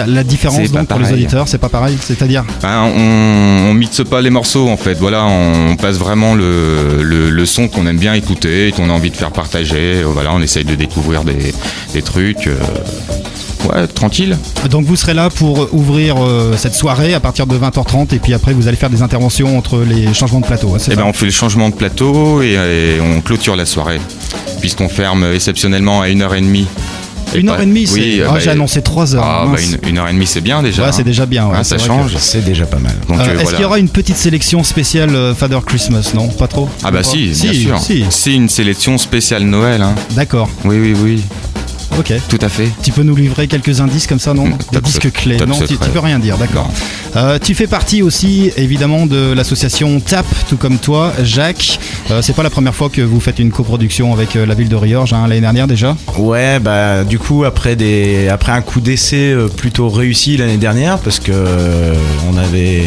La, différence donc pour les auditeurs, c'est pas pareil C'est-à-dire Ben, on, on mixe pas les morceaux en fait. Voilà, on passe vraiment le, le, le son qu'on aime bien écouter et qu'on a envie de faire partager. Euh, Voilà, on essaye de découvrir des, des trucs. euh, ouais, tranquille. Donc vous serez là pour ouvrir euh, cette soirée à partir de 20h30 et puis après vous allez faire des interventions entre les changements de plateau. hein, ça ben, on fait le changement de plateau et, et on clôture la soirée, puisqu'on ferme exceptionnellement à 1h30. Une heure et demie, c'est- Oui, Ah, bah, j'ai annoncé trois heures, Ah, bah, une, une heure et demie, c'est bien déjà. Ouais, hein. c'est déjà bien, ouais, Ah, ça change. C'est déjà pas mal. Euh, euh, Est-ce voilà. qu'il y aura une petite sélection spéciale euh, Father Christmas Non, pas trop? Ah bah si, bien Si, sûr. si. C'est une sélection spéciale Noël. hein. D'accord. Oui, oui, oui. Ok. Tout à fait. Tu peux nous livrer quelques indices comme ça, non Des top disques clés. Non, tu, peux rien dire, d'accord. Euh, tu fais partie aussi, évidemment, de l'association TAP, tout comme toi, Jacques. Euh, c'est pas la première fois que vous faites une coproduction avec euh, la ville de Riorges, hein, l'année dernière déjà Ouais, bah du coup après des après un coup d'essai plutôt réussi l'année dernière parce que euh, on avait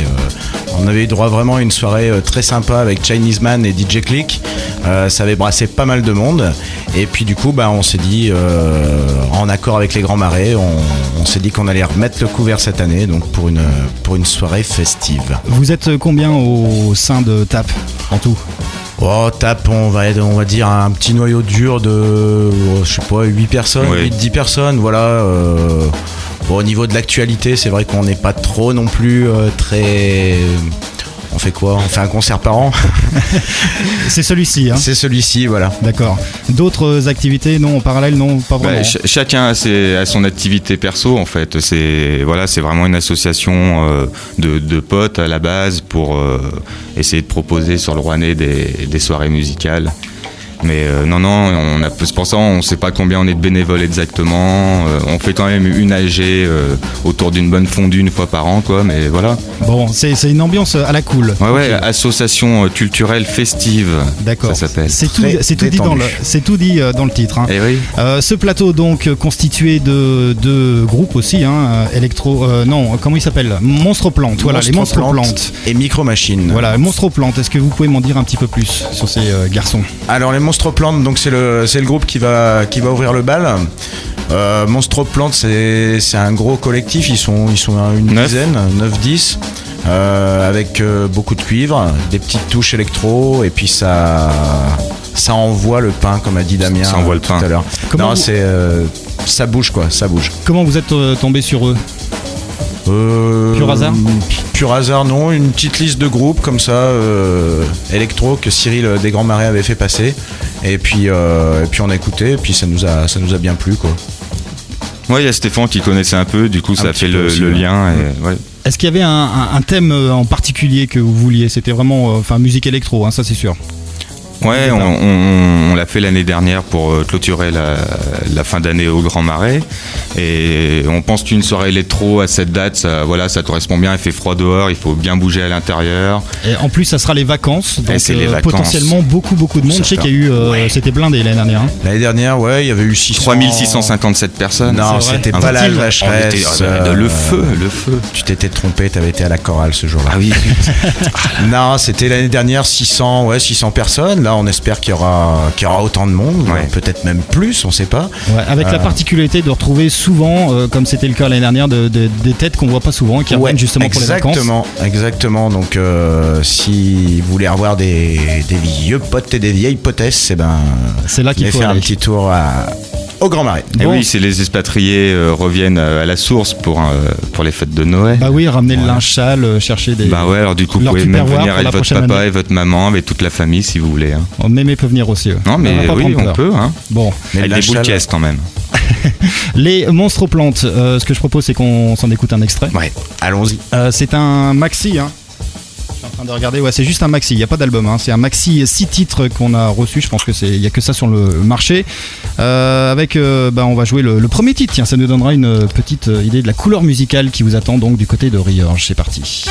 on avait eu droit vraiment à une soirée très sympa avec Chinese Man et DJ Click. Ça avait brassé pas mal de monde et puis du coup bah on s'est dit euh, en accord avec les grands marais, on, on s'est dit qu'on allait remettre le couvert cette année donc pour une pour une soirée festive. Vous êtes euh, combien au sein de TAP en tout? Oh, tape, on va, on va dire un petit noyau dur de, euh, je sais pas, 8 personnes, Oui. 8-10 personnes, voilà. euh, bon, au niveau de l'actualité, c'est vrai qu'on n'est pas trop non plus euh, très. On fait quoi On fait un concert par an C'est celui-ci, hein C'est celui-ci, voilà. D'accord. D'autres activités, non, en parallèle, non, pas Bah, vraiment. ch- chacun a, ses- a son activité perso en fait. C'est voilà, c'est vraiment une association euh, de, de potes à la base pour euh, essayer de proposer sur le Rouennais des, des soirées musicales. Mais euh, non, non, on a, c'est pour ça on ne sait pas combien on est de bénévoles exactement. Euh, on fait quand même une AG euh, autour d'une bonne fondue une fois par an, quoi. Mais voilà. Bon, c'est c'est une ambiance à la cool. Ouais, ouais, association culturelle festive. D'accord. Ça s'appelle. C'est tout, c'est tout dit dans le, c'est tout dit dans le titre. hein. Eh oui. Euh, ce plateau donc constitué de deux groupes aussi, hein, électro, euh, non, comment il s'appelle? Monstre Plante. Voilà, les Monstres Monstroplantes Plantes. Et Micro Machine. Voilà, Monstre Plante. Est-ce que vous pouvez m'en dire un petit peu plus sur ces euh, garçons? Alors les Monstroplantes, donc c'est le, c'est le groupe qui va, qui va ouvrir le bal. Euh, Monstroplantes, c'est, c'est un gros collectif, ils sont, ils sont une Neuf. dizaine, 9-10, euh, avec euh, beaucoup de cuivre, des petites touches électro, et puis ça, ça envoie le pain, comme a dit Damien Ça envoie le tout pain. à l'heure. Comment Non, vous- c'est, euh, ça bouge quoi, ça bouge. Comment vous êtes tombé sur eux? Euh, Pur hasard Pur hasard, non. Une petite liste de groupes comme ça, euh, électro, que Cyril des Grands Marais avait fait passer. Et puis, euh, et puis on a écouté, et puis ça nous a, ça nous a bien plu, quoi. Ouais, il y a Stéphane qui connaissait un peu, du coup ça a fait le, aussi, le ouais. lien. Et, ouais. Est-ce qu'il y avait un, un- un thème euh, en particulier que vous vouliez? C'était vraiment, euh, enfin, musique électro, hein, ça c'est sûr. Ouais, on, on- on l'a fait l'année dernière pour euh, clôturer la, la fin d'année au Grand Marais. Et on pense qu'une soirée électro à cette date, ça, voilà, ça correspond bien. Il fait froid dehors, il faut bien bouger à l'intérieur. Et en plus, ça sera les vacances. Donc, c'est les euh, vacances. potentiellement beaucoup, beaucoup de monde. Je sais qu'il y a eu. euh, C'était blindé l'année dernière. hein. L'année dernière, ouais, il y avait eu 600... 3657 personnes. Non, c'était pas la vacheresse. Euh, le feu, le feu. Tu t'étais trompé, t'avais été à la chorale ce jour-là. Ah oui. non, c'était l'année dernière 600, ouais, 600 personnes. Là, on espère qu'il y aura, qu'il y aura autant de monde, Ouais. peut-être même plus, on sait pas. Ouais, avec la Euh, particularité de retrouver souvent, euh, comme c'était le cas l'année dernière, de- de- des têtes qu'on voit pas souvent et qui Ouais, reviennent justement pour les vacances. exactement, exactement. Donc, euh, si vous voulez revoir des, des vieux potes et des vieilles potesses, eh ben, C'est là qu'il faut faire aller. un petit tour à- au Grand Marais. Et Bon. oui, c'est les expatriés euh, reviennent euh, à la source pour, euh, pour les fêtes de Noël. Bah oui, ramener le linge sale, euh, chercher des. Bah ouais, alors du coup, vous pouvez même venir avec votre papa année. et votre maman, avec toute la famille si vous voulez. hein. Oh, Mémé peut venir aussi. eux. Non, mais On va pas oui, on peur. peut. Hein. Bon, Mais Avec des boules quand même. les monstres plantes. euh, ce que je propose, c'est qu'on s'en écoute un extrait. Ouais, allons-y. Euh, c'est un maxi. Hein. En train de regarder. Ouais, c'est juste un maxi. Il n'y a pas d'album. Hein. C'est un maxi 6 titres qu'on a reçu. Je pense que c'est. Il y a que ça sur le marché. Euh, avec, euh, bah, on va jouer le, premier titre. Tiens, ça nous donnera une petite idée de la couleur musicale qui vous attend donc du côté de Riorge. C'est parti.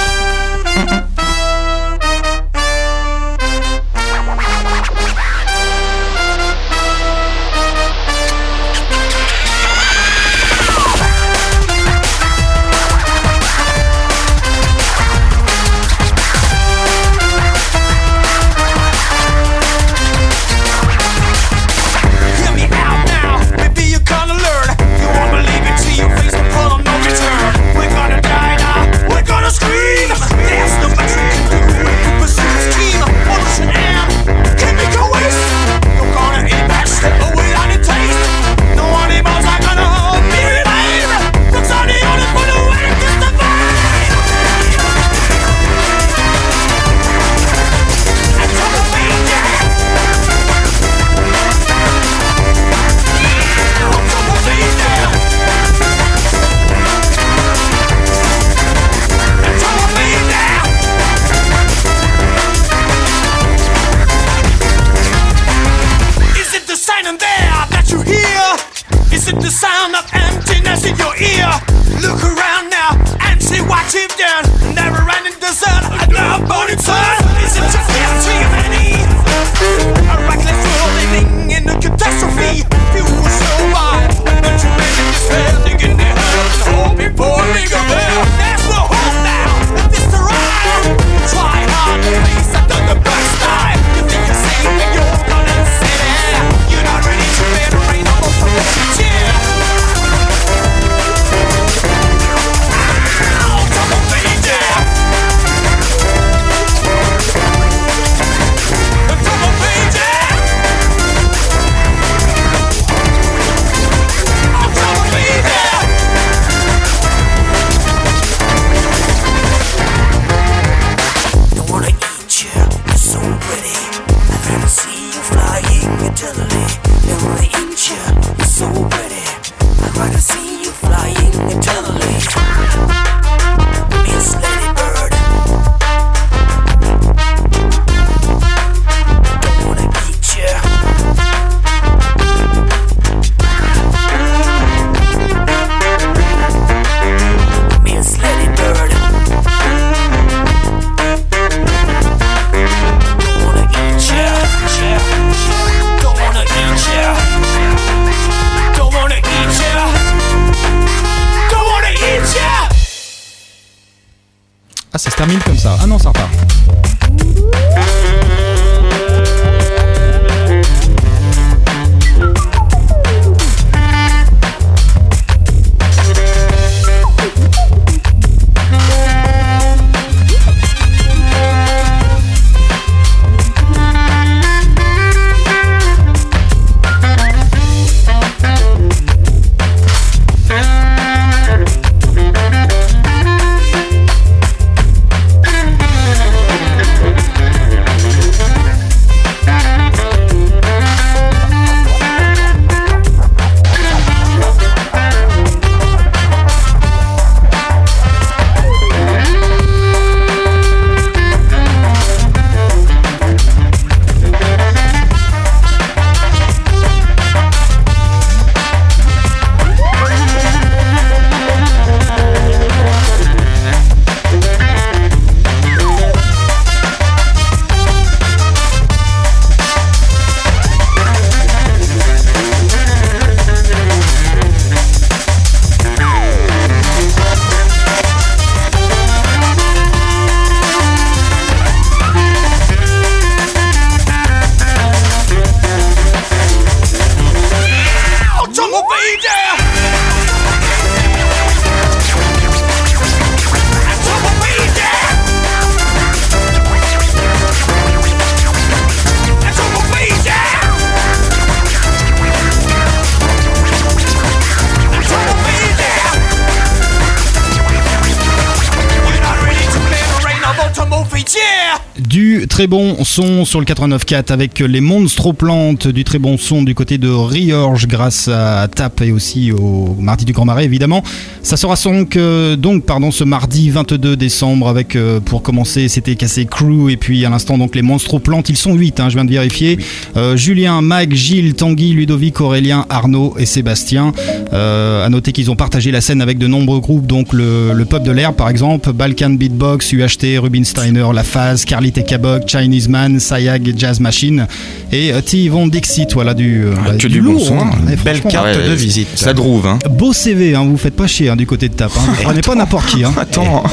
Son sur le 89.4 avec les monstroplantes, du très bon son du côté de Riorge grâce à Tap et aussi au Mardi du Grand Marais évidemment. Ça sera donc, euh, donc pardon, ce mardi 22 décembre avec euh, pour commencer c'était Cassé Crew et puis à l'instant donc les monstroplantes, ils sont 8, je viens de vérifier. Euh, Julien, Mag, Gilles, Tanguy, Ludovic, Aurélien, Arnaud et Sébastien. Euh, à noter qu'ils ont partagé la scène avec de nombreux groupes, donc le, le Pop de l'air par exemple, Balkan Beatbox, UHT, Rubinsteiner, La Phase, Carly Kabok, Chinese Man, Sayag, Jazz Machine et euh, T-Von Dixit, voilà du, euh, bah, que du du bon lourd, son. hein. Une Et belle carte Ouais, de visite. Ça groove, hein. Beau CV, hein, vous faites pas chier hein, du côté de Tap. Hein. Vous prenez pas n'importe qui. Hein. Attends.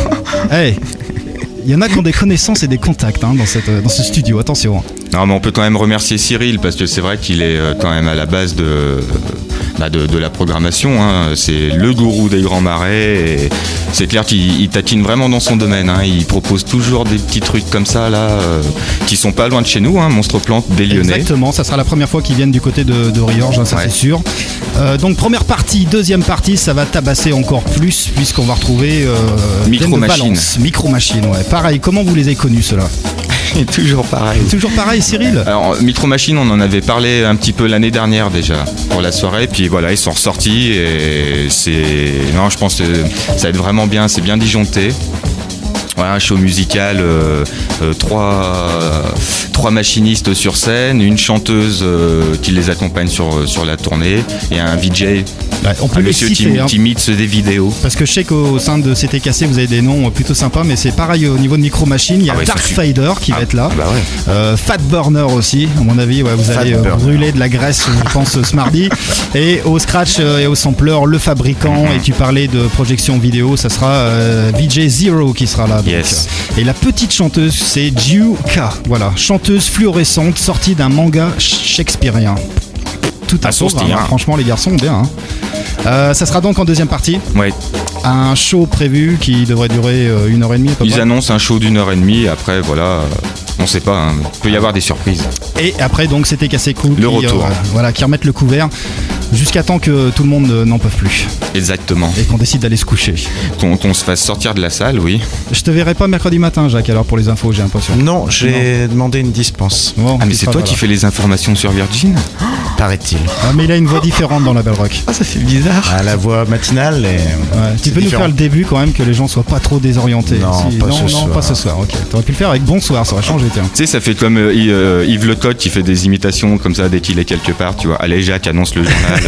Hey, il y en a qui ont des connaissances et des contacts hein, dans, cette, euh, dans ce studio, attention. hein. Non, mais on peut quand même remercier Cyril parce que c'est vrai qu'il est euh, quand même à la base de, bah, de, de la programmation. hein. C'est le gourou des grands marais. C'est clair qu'il il taquine vraiment dans son domaine. hein. Il propose toujours des petits trucs comme ça là, euh, qui sont pas loin de chez nous. Hein. Monstre Plante des Lyonnais. Exactement, ça sera la première fois qu'ils viennent du côté de, de Riorge, ça Ouais. c'est sûr. Euh, donc première partie, deuxième partie, ça va tabasser encore plus puisqu'on va retrouver euh, Micro Machine. Micro Machine, ouais. Pareil, comment vous les avez connus ceux-là? toujours pareil. Toujours pareil, Cyril Alors, Micro Machine, on en avait parlé un petit peu l'année dernière déjà pour la soirée. Puis voilà, ils sont ressortis et c'est. Non, je pense que ça va être vraiment bien. C'est bien disjoncté. Voilà, un show musical, euh, euh, trois, trois machinistes sur scène, une chanteuse euh, qui les accompagne sur, sur la tournée et un VJ, Ouais, On peut un les citer, hein, qui mixe des vidéos. parce que je sais qu'au sein de CT Cassé, vous avez des noms plutôt sympas, mais c'est pareil au niveau de Micro Machine. Il y a Ah ouais, Dark Spider qui va Ah, être là. Bah ouais. Euh, Fat Burner aussi, à mon avis, vous Fat allez euh, Burner. brûler de la graisse, je pense, ce mardi. Et au scratch euh, et au sampler, le fabricant. Et tu parlais de projection vidéo, ça sera euh, VJ Zero qui sera là. donc. Yes. Et la petite chanteuse, c'est Jiuka. Voilà, chanteuse fluorescente sortie d'un manga shakespearien. Tout un À son style, hein. Franchement, les garçons, bien. hein. Euh, ça sera donc en deuxième partie. Ouais. Un show prévu qui devrait durer euh, une heure et demie à peu Ils près. annoncent un show d'une heure et demie. Après, voilà, on sait pas. hein. Il peut y avoir des surprises. Et après, donc, c'était cassé cool. Le qui, retour. euh, voilà, qui remettent le couvert jusqu'à temps que tout le monde euh, n'en peut plus Exactement. et qu'on décide d'aller se coucher. Qu'on se fasse sortir de la salle, oui. Je te verrai pas mercredi matin, Jacques, alors pour les infos, j'ai l'impression. Non, j'ai demandé une dispense, Bon, Ah, mais c'est toi qui fais les informations sur Virgin paraît-il. Ah, mais il a une voix différente dans la Belle Rock. Ah, ça fait bizarre. À la voix matinale et. Ouais. Tu peux nous faire le début quand même, que les gens soient pas trop désorientés. Non, pas non, ce non, soir. pas ce soir. Ok. T'aurais pu le faire avec Bonsoir, ça aurait changé, tiens. Tu sais, ça fait comme euh, Yves, euh, Yves Lecoq qui fait des imitations comme ça dès qu'il est quelque part, tu vois. Allez, Jacques annonce le journal.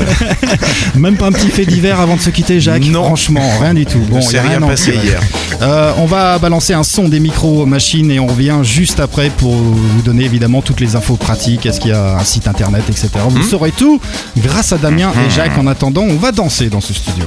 Même pas un petit fait divers avant de se quitter, Jacques. Non. Franchement, rien du tout. Bon, Il rien à en passé hier. Euh, on va balancer un son des micro-machines et on revient juste après pour vous donner évidemment toutes les infos pratiques. Est-ce qu'il y a un site internet, etc. Vous Hmm. saurez tout grâce à Damien et Jacques. En attendant, on va danser dans ce studio.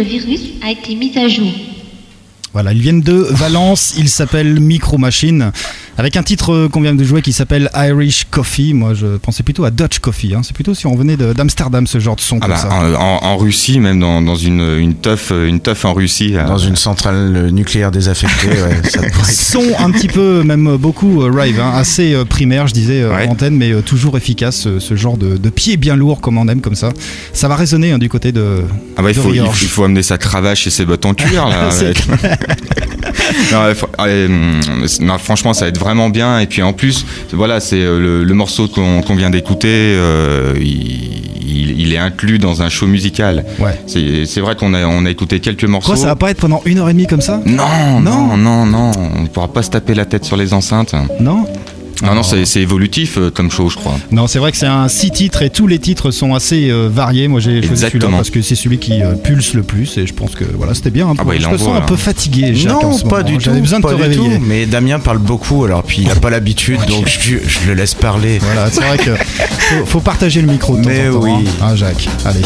Virus a été mise à jour. Voilà, ils viennent de Valence, ils s'appellent Micro Machine, avec un titre euh, qu'on vient de jouer qui s'appelle Irish Coffee. Moi, je pensais plutôt à Dutch Coffee. hein. C'est plutôt si on venait d'Amsterdam, ce genre de son Ah comme bah, ça. en, en- en Russie, même dans, dans une, une teuf, une teuf en Russie. euh, Dans une centrale nucléaire désaffectée, ouais, ça pourrait être- Son un petit peu, même beaucoup euh, rave, hein, assez euh, primaire, je disais euh, en antenne, mais euh, toujours efficace. Ce, ce genre de, de pied bien lourd, comme on aime, comme ça. Ça va résonner hein, du côté de. Ah bah, il faut, il, Riorge. il faut amener sa cravache et ses bottes en cuir là. Non, ouais, fr- euh, non, franchement, ça va être vraiment bien. Et puis en plus, voilà, c'est euh, le, le morceau qu'on vient d'écouter. euh, il, il- il est inclus dans un show musical. Ouais. C'est vrai qu'on a, on a écouté quelques morceaux. Quoi, ça va pas être pendant une heure et demie comme ça? Non, non, non, non, on ne pourra pas se taper la tête sur les enceintes. Non? Non, non, c'est c'est évolutif euh, comme show, je crois. Non, c'est vrai que c'est un six titres et tous les titres sont assez euh, variés. Moi, j'ai choisi celui-là parce que c'est celui qui euh, pulse le plus et je pense que voilà, c'était bien. hein, Ah bah, il je te sens un peu là. fatigué, Jacques, en Non, ce pas moment. du tout. J'avais besoin de te réveiller. tout. Mais Damien parle beaucoup, alors puis il a pas l'habitude, donc je, je le laisse parler. Voilà, c'est vrai que faut, faut partager le micro de temps Mais en temps. oui. hein. Hein, Jacques. Allez.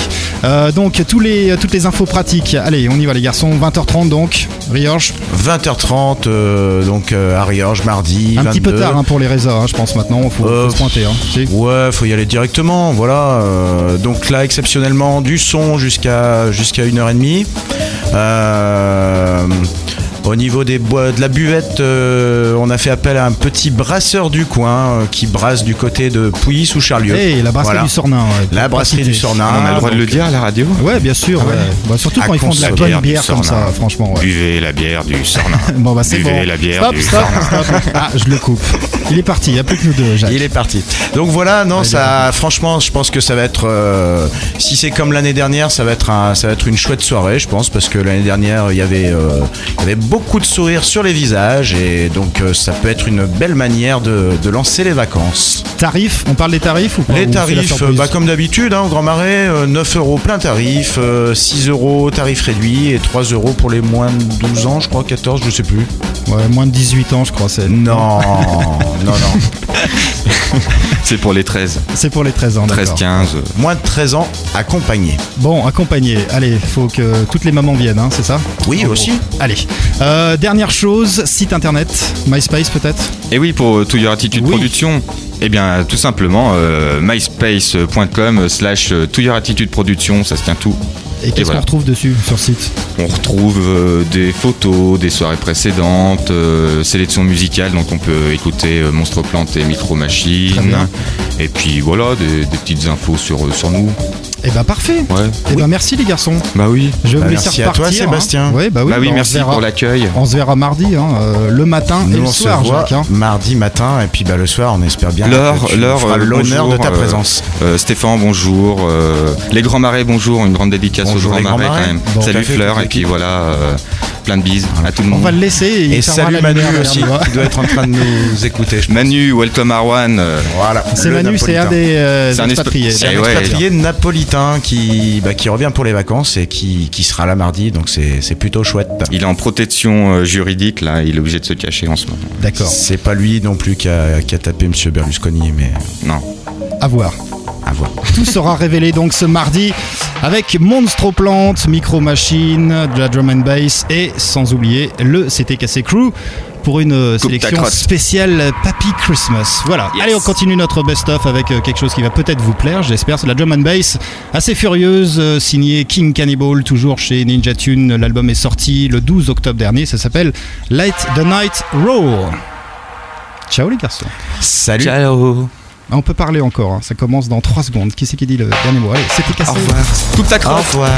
Euh, donc tous les, toutes les infos pratiques. Allez, on y va les garçons. 20h30 donc. Riorge. 20h30, euh, donc euh, à Riorge, mardi. Un petit peu 22. tard hein, pour les réseaux, hein, je pense maintenant. Faut, Euh, faut se pointer. hein. Si. Ouais, faut y aller directement, voilà. euh, donc là, exceptionnellement, du son jusqu'à jusqu'à une heure et demie. Euh, au niveau des bois, de la buvette, euh, on a fait appel à un petit brasseur du coin euh, qui brasse du côté de Pouilly sous Charlieu. Hey, la brasserie Voilà. du Sornin. ouais, La brasserie du Sornin. on a le droit de le donc, dire à la radio Ouais, bien sûr. Ah ouais. ouais. Bah, surtout À quand ils font de la consommer. bonne bière comme ça, franchement. ouais. Buvez la bière du Sornin. Bon bah c'est Buvez bon. la bière stop, du stop, Sornin. stop. Ah, je le coupe. Il est parti. Il n'y a plus que nous deux, Jacques. Il est parti. Donc voilà, non, ça, franchement, je pense que ça va être, euh, si c'est comme l'année dernière, ça va être un, ça va être une chouette soirée, je pense, parce que l'année dernière, il y avait, euh, il y avait beaucoup de sourires sur les visages, et donc euh, ça peut être une belle manière de, de lancer les vacances. Tarifs, on parle des tarifs ou pas Les Ou c'est la tarifs, surprise bah, comme d'habitude, hein, au Grand Marais, euh, 9 euros plein tarif, euh, 6 euros tarif réduit et 3 euros pour les moins de 12 ans, je crois, 14, je sais plus. Ouais, moins de 18 ans, je crois. C'est Non, non, non. C'est pour les 13. C'est pour les 13 ans, d'accord. 13-15. Moins de 13 ans, accompagné. Bon, accompagné. Allez, faut que toutes les mamans viennent, hein, c'est ça Oui, En gros. aussi. Allez. Euh, dernière chose, site internet, MySpace peut-être Et oui, pour euh, To Your Attitude Oui. Production, eh bien, tout simplement, euh, myspace.com slash To Your Attitude Production, ça se tient tout. Et qu'est-ce voilà. qu'on retrouve dessus, sur le site On retrouve euh, des photos des soirées précédentes, euh, sélection musicale, donc on peut écouter euh, Monstre Plante et Micro Machine. Et puis voilà, des, des petites infos sur, euh, sur nous. Eh ben parfait Ouais. Eh ben merci les garçons Bah oui. Je vais Bah, vous laisser merci à toi, Sébastien. hein. Ouais, bah oui, bah oui, bah, merci verra- pour l'accueil. On se verra mardi, hein, euh, le matin et le on se soir, voit Jacques. hein. mardi matin et puis bah, le soir, on espère bien L'heure, que tu l'heure, euh, l'honneur de ta euh, présence. euh, Stéphane, bonjour. euh, les Grands Marais, bonjour. Une grande dédicace Bonjour, aux Grands Marais quand même. Bon, Salut Fleur, et puis voilà, euh, plein de bises à tout le On monde. va le laisser et, il Et salut la Manu aussi, qui doit être en train de nous écouter. Manu, welcome Arwan. euh, Voilà. C'est Manu, c'est un des euh, C'est un expatriés. espa- C'est un Eh ouais. expatrié napolitain qui, bah, qui revient pour les vacances et qui, qui sera là mardi, donc c'est c'est plutôt chouette. Il est en protection euh, juridique, là, il est obligé de se cacher en ce moment. D'accord, C'est pas lui non plus qui a, qui a tapé Monsieur Berlusconi, mais Non. à voir. À voir. Tout sera révélé donc ce mardi avec Monstro Plante, Micro Machine, de la drum and bass et sans oublier le CT Cassé Crew pour une euh, Coupe sélection spéciale Papy Christmas. Voilà. Yes. Allez, on continue notre best-of avec euh, quelque chose qui va peut-être vous plaire, j'espère. C'est la drum and bass assez furieuse, euh, signée King Cannibal, toujours chez Ninja Tune. L'album est sorti le 12 octobre dernier. Ça s'appelle Light the Night Roar. Ciao les garçons. Salut. Ciao. Ah, On peut parler encore, hein. ça commence dans 3 secondes. Qui c'est qui dit le dernier mot? Allez, c'était cassé. Au revoir. Coupe ta Au crotte. revoir.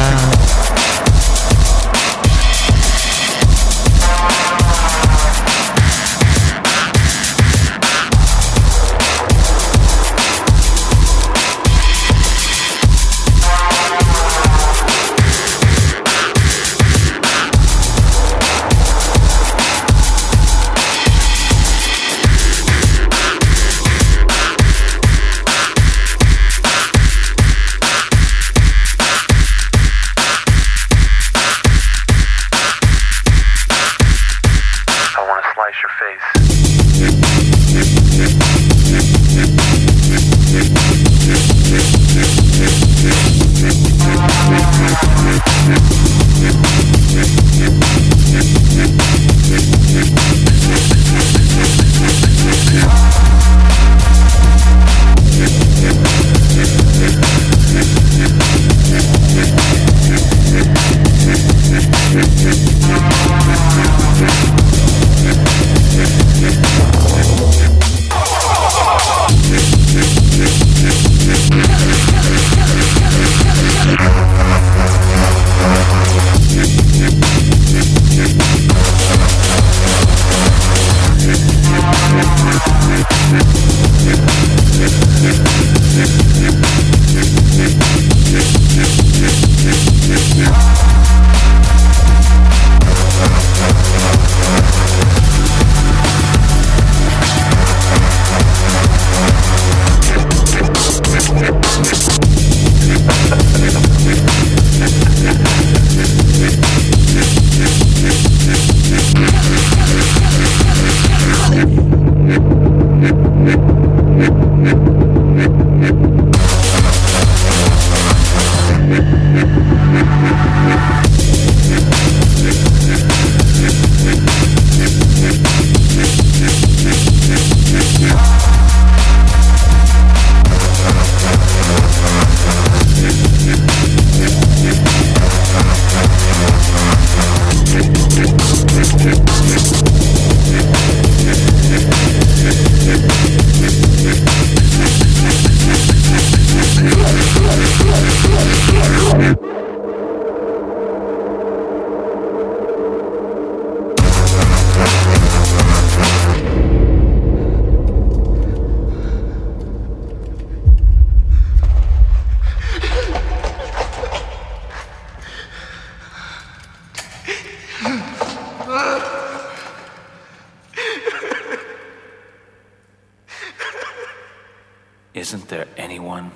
Isn't there anyone,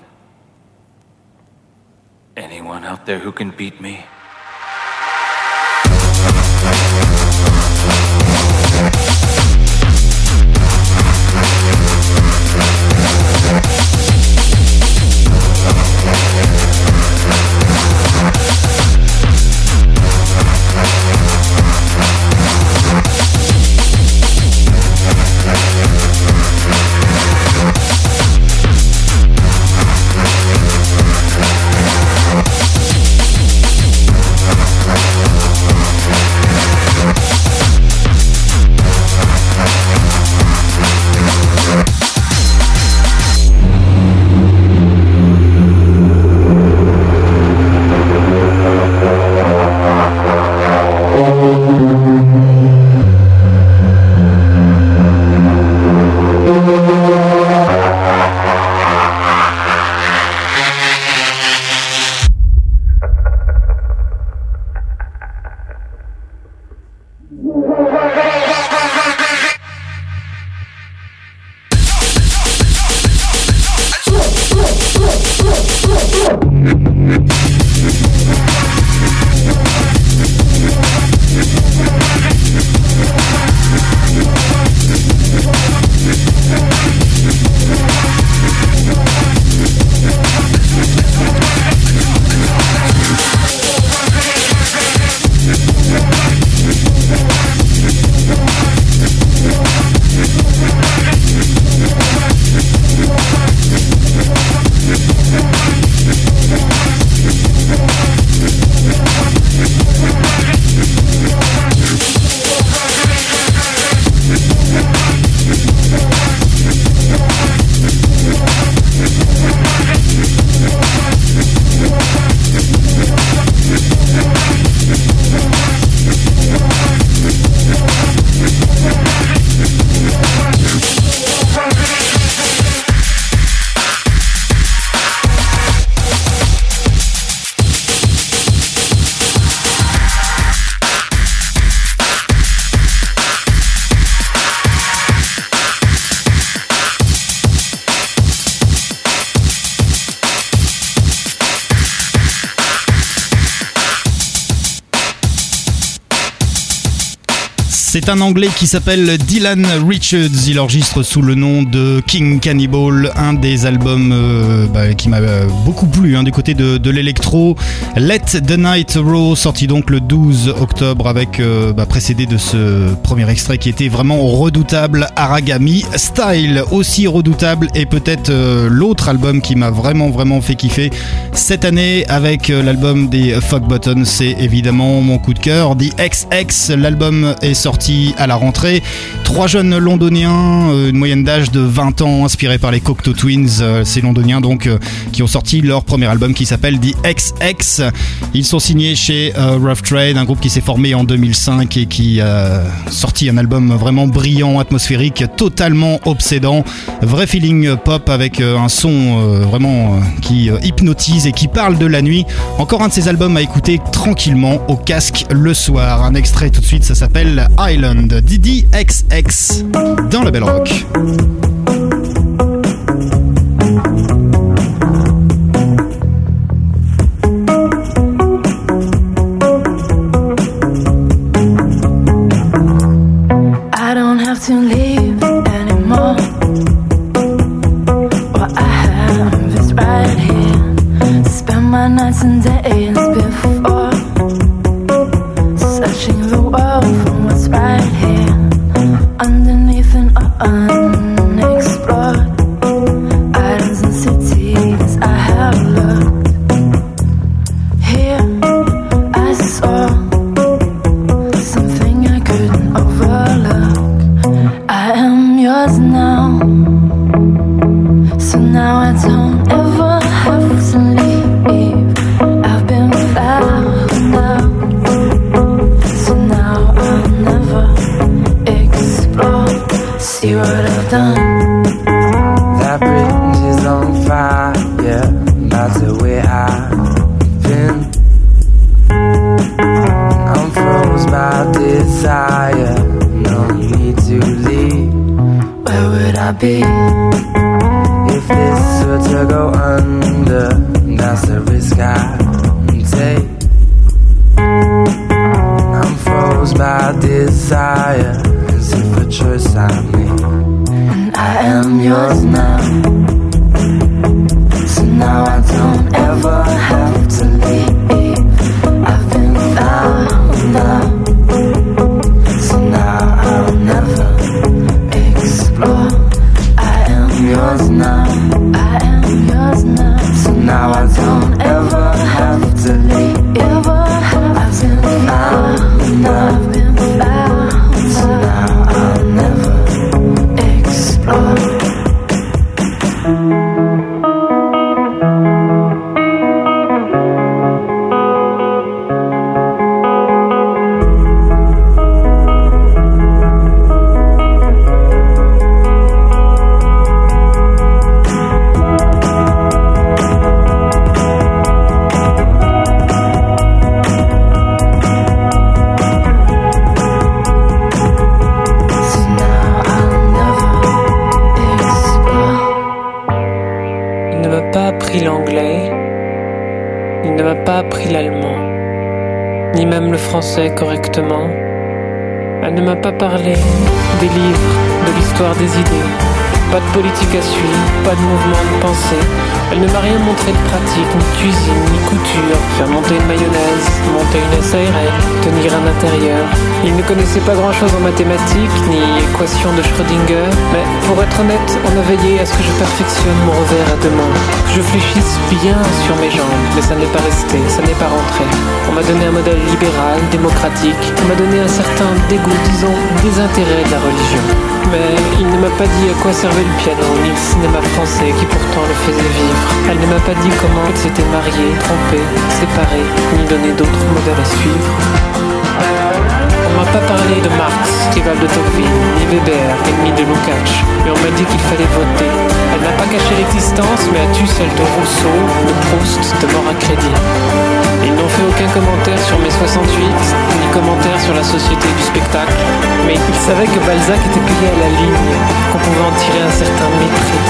anyone out there who can beat me? C'est un anglais qui s'appelle Dylan Richards. Il enregistre sous le nom de King Cannibal, un des albums euh, bah, qui m'a euh, beaucoup plu hein, du côté de, l'électro. Let the Night Row, sorti donc le 12 octobre, avec euh, bah, précédé de ce premier extrait qui était vraiment redoutable, Aragami Style, aussi redoutable, et peut-être euh, l'autre album qui m'a vraiment vraiment fait kiffer cette année avec euh, l'album des Fuck Buttons, c'est évidemment mon coup de cœur. The XX, l'album est sorti à la rentrée. Trois jeunes londoniens, euh, une moyenne d'âge de 20 ans, inspirés par les Cocteau Twins, euh, ces londoniens donc, qui ont sorti leur premier album qui s'appelle The XX. Ils sont signés chez Rough Trade, un groupe qui s'est formé en 2005 et qui a sorti un album vraiment brillant, atmosphérique, totalement obsédant. Vrai feeling pop avec un son vraiment qui hypnotise qui parle de la nuit. Encore un de ces albums à écouter tranquillement au casque le soir. Un extrait tout de suite, ça s'appelle Island, Didi XX dans la Belle Rock. Ni commentaire sur la société du spectacle, mais ils savaient que Balzac était payé à la ligne, qu'on pouvait en tirer un certain mépris.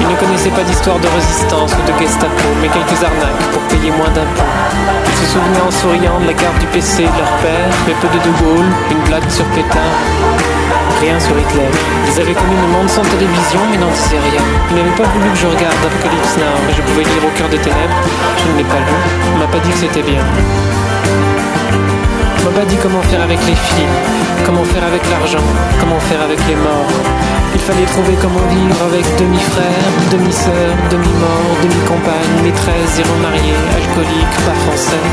Ils ne connaissaient pas d'histoire de résistance ou de Gestapo, mais quelques arnaques pour payer moins d'impôts. Ils se souvenaient en souriant de la carte du PC de leur père, mais peu de De Gaulle, une blague sur Pétain, rien sur Hitler. Ils avaient connu le monde sans télévision, mais n'en disaient rien. Ils n'avaient pas voulu que je regarde Apocalypse Now, mais je pouvais lire au cœur des ténèbres. Je ne l'ai pas lu. On m'a pas dit que c'était bien. On m'a pas dit comment faire avec les filles, comment faire avec l'argent, comment faire avec les morts. Il fallait trouver comment vivre avec demi-frère, demi-sœur, demi-mort, demi-compagne, maîtresse, zéro marié, alcoolique, pas français.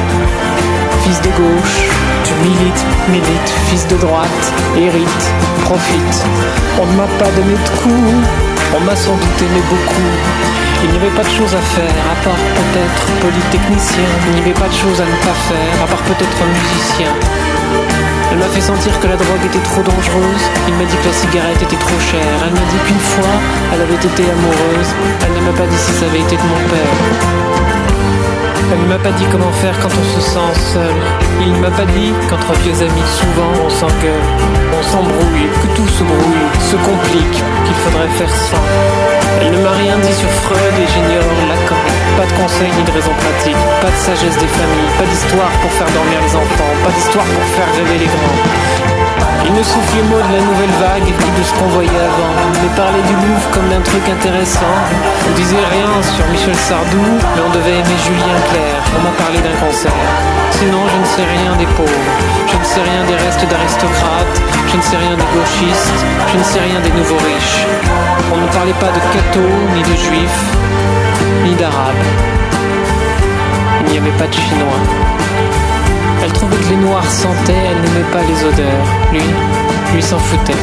Fils de gauche, tu milites, milites, fils de droite, hérite, profite. On ne m'a pas donné de coups, on m'a sans doute aimé beaucoup. Il n'y avait pas de choses à faire, à part peut-être polytechnicien. Il n'y avait pas de choses à ne pas faire, à part peut-être musicien. Elle m'a fait sentir que la drogue était trop dangereuse. Il m'a dit que la cigarette était trop chère. Elle m'a dit qu'une fois, elle avait été amoureuse. Elle ne m'a pas dit si ça avait été de mon père. Elle ne m'a pas dit comment faire quand on se sent seul. Il ne m'a pas dit qu'entre vieux amis, souvent on s'engueule, on s'embrouille, que tout se brouille, se complique, qu'il faudrait faire sans. Elle ne m'a rien dit sur Freud et j'ignore Lacan. Pas de conseils ni de raisons pratiques, pas de sagesse des familles, pas d'histoire pour faire dormir les enfants, pas d'histoire pour faire rêver les grands. Il ne souffle mots de la nouvelle vague ni de ce qu'on voyait avant. Mais parlait du Louvre comme d'un truc intéressant. On disait rien sur Michel Sardou, mais on devait aimer Julien Clerc. On m'a parlé d'un concert. Sinon, je ne sais rien des pauvres. Je ne sais rien des restes d'aristocrates. Je ne sais rien des gauchistes. Je ne sais rien des nouveaux riches. On ne parlait pas de cathos, ni de juifs, ni d'arabes. Il n'y avait pas de chinois. Elle trouvait que les noirs sentaient, elle n'aimait pas les odeurs. Lui, lui s'en foutait.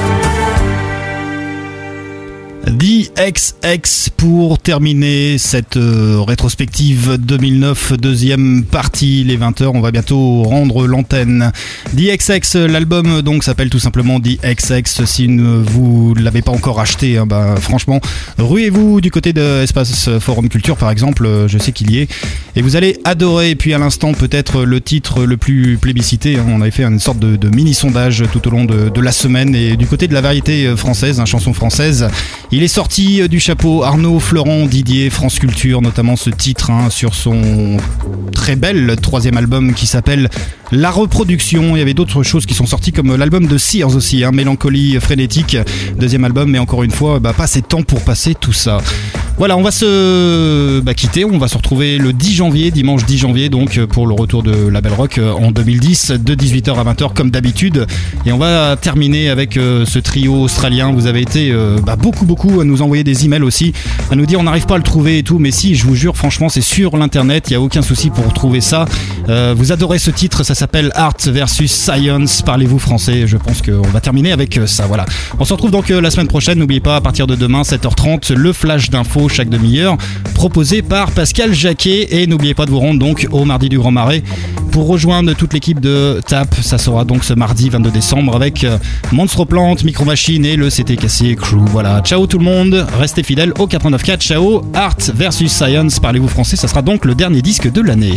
DXX pour terminer cette euh, rétrospective 2009, deuxième partie, les 20h. On va bientôt rendre l'antenne. DXX, l'album donc s'appelle tout simplement DXX. Si vous ne l'avez pas encore acheté, hein, bah, franchement, ruez-vous du côté de Forum Culture par exemple, euh, je sais qu'il y est. Et vous allez adorer. Et puis à l'instant, peut-être le titre le plus plébiscité. hein. On avait fait une sorte de, mini-sondage tout au long de, de la semaine. Et du côté de la variété euh, française, hein, chanson française, il est sorti euh, du chapeau Arnaud Florent Didier, France Culture, notamment ce titre hein, sur son très bel troisième album qui s'appelle La Reproduction. Il y avait d'autres choses qui sont sorties comme l'album de Sears aussi, hein, Mélancolie frénétique, deuxième album, mais encore une fois, bah, pas assez temps pour passer tout ça. Voilà, on va se bah, quitter, on va se retrouver le 10 janvier, dimanche 10 janvier, donc euh, pour le retour de la Belle Rock euh, en 2010, de 18h à 20h comme d'habitude. Et on va terminer avec euh, ce trio australien. Vous avez été bah, beaucoup, beaucoup à nous envoyer des emails aussi, à nous dire on n'arrive pas à le trouver et tout, mais si, je vous jure, franchement, c'est sur l'internet, il n'y a aucun souci pour trouver ça. Vous adorez ce titre, ça s'appelle Art versus Science. Parlez-vous français Je pense qu'on va terminer avec ça. Voilà. On se retrouve donc la semaine prochaine. N'oubliez pas, à partir de demain, 7h30, le flash d'infos chaque demi-heure, proposé par Pascal Jacquet. Et n'oubliez pas de vous rendre donc au mardi du Grand Marais pour rejoindre toute l'équipe de TAP. Ça sera donc ce mardi 22 décembre avec euh, Monstre Plante, Micro Machine et le CT Cassé Crew. Voilà. Ciao tout le monde. Restez fidèles au 89.4. Ciao. Art versus Science. Parlez-vous français. Ça sera donc le dernier disque de l'année.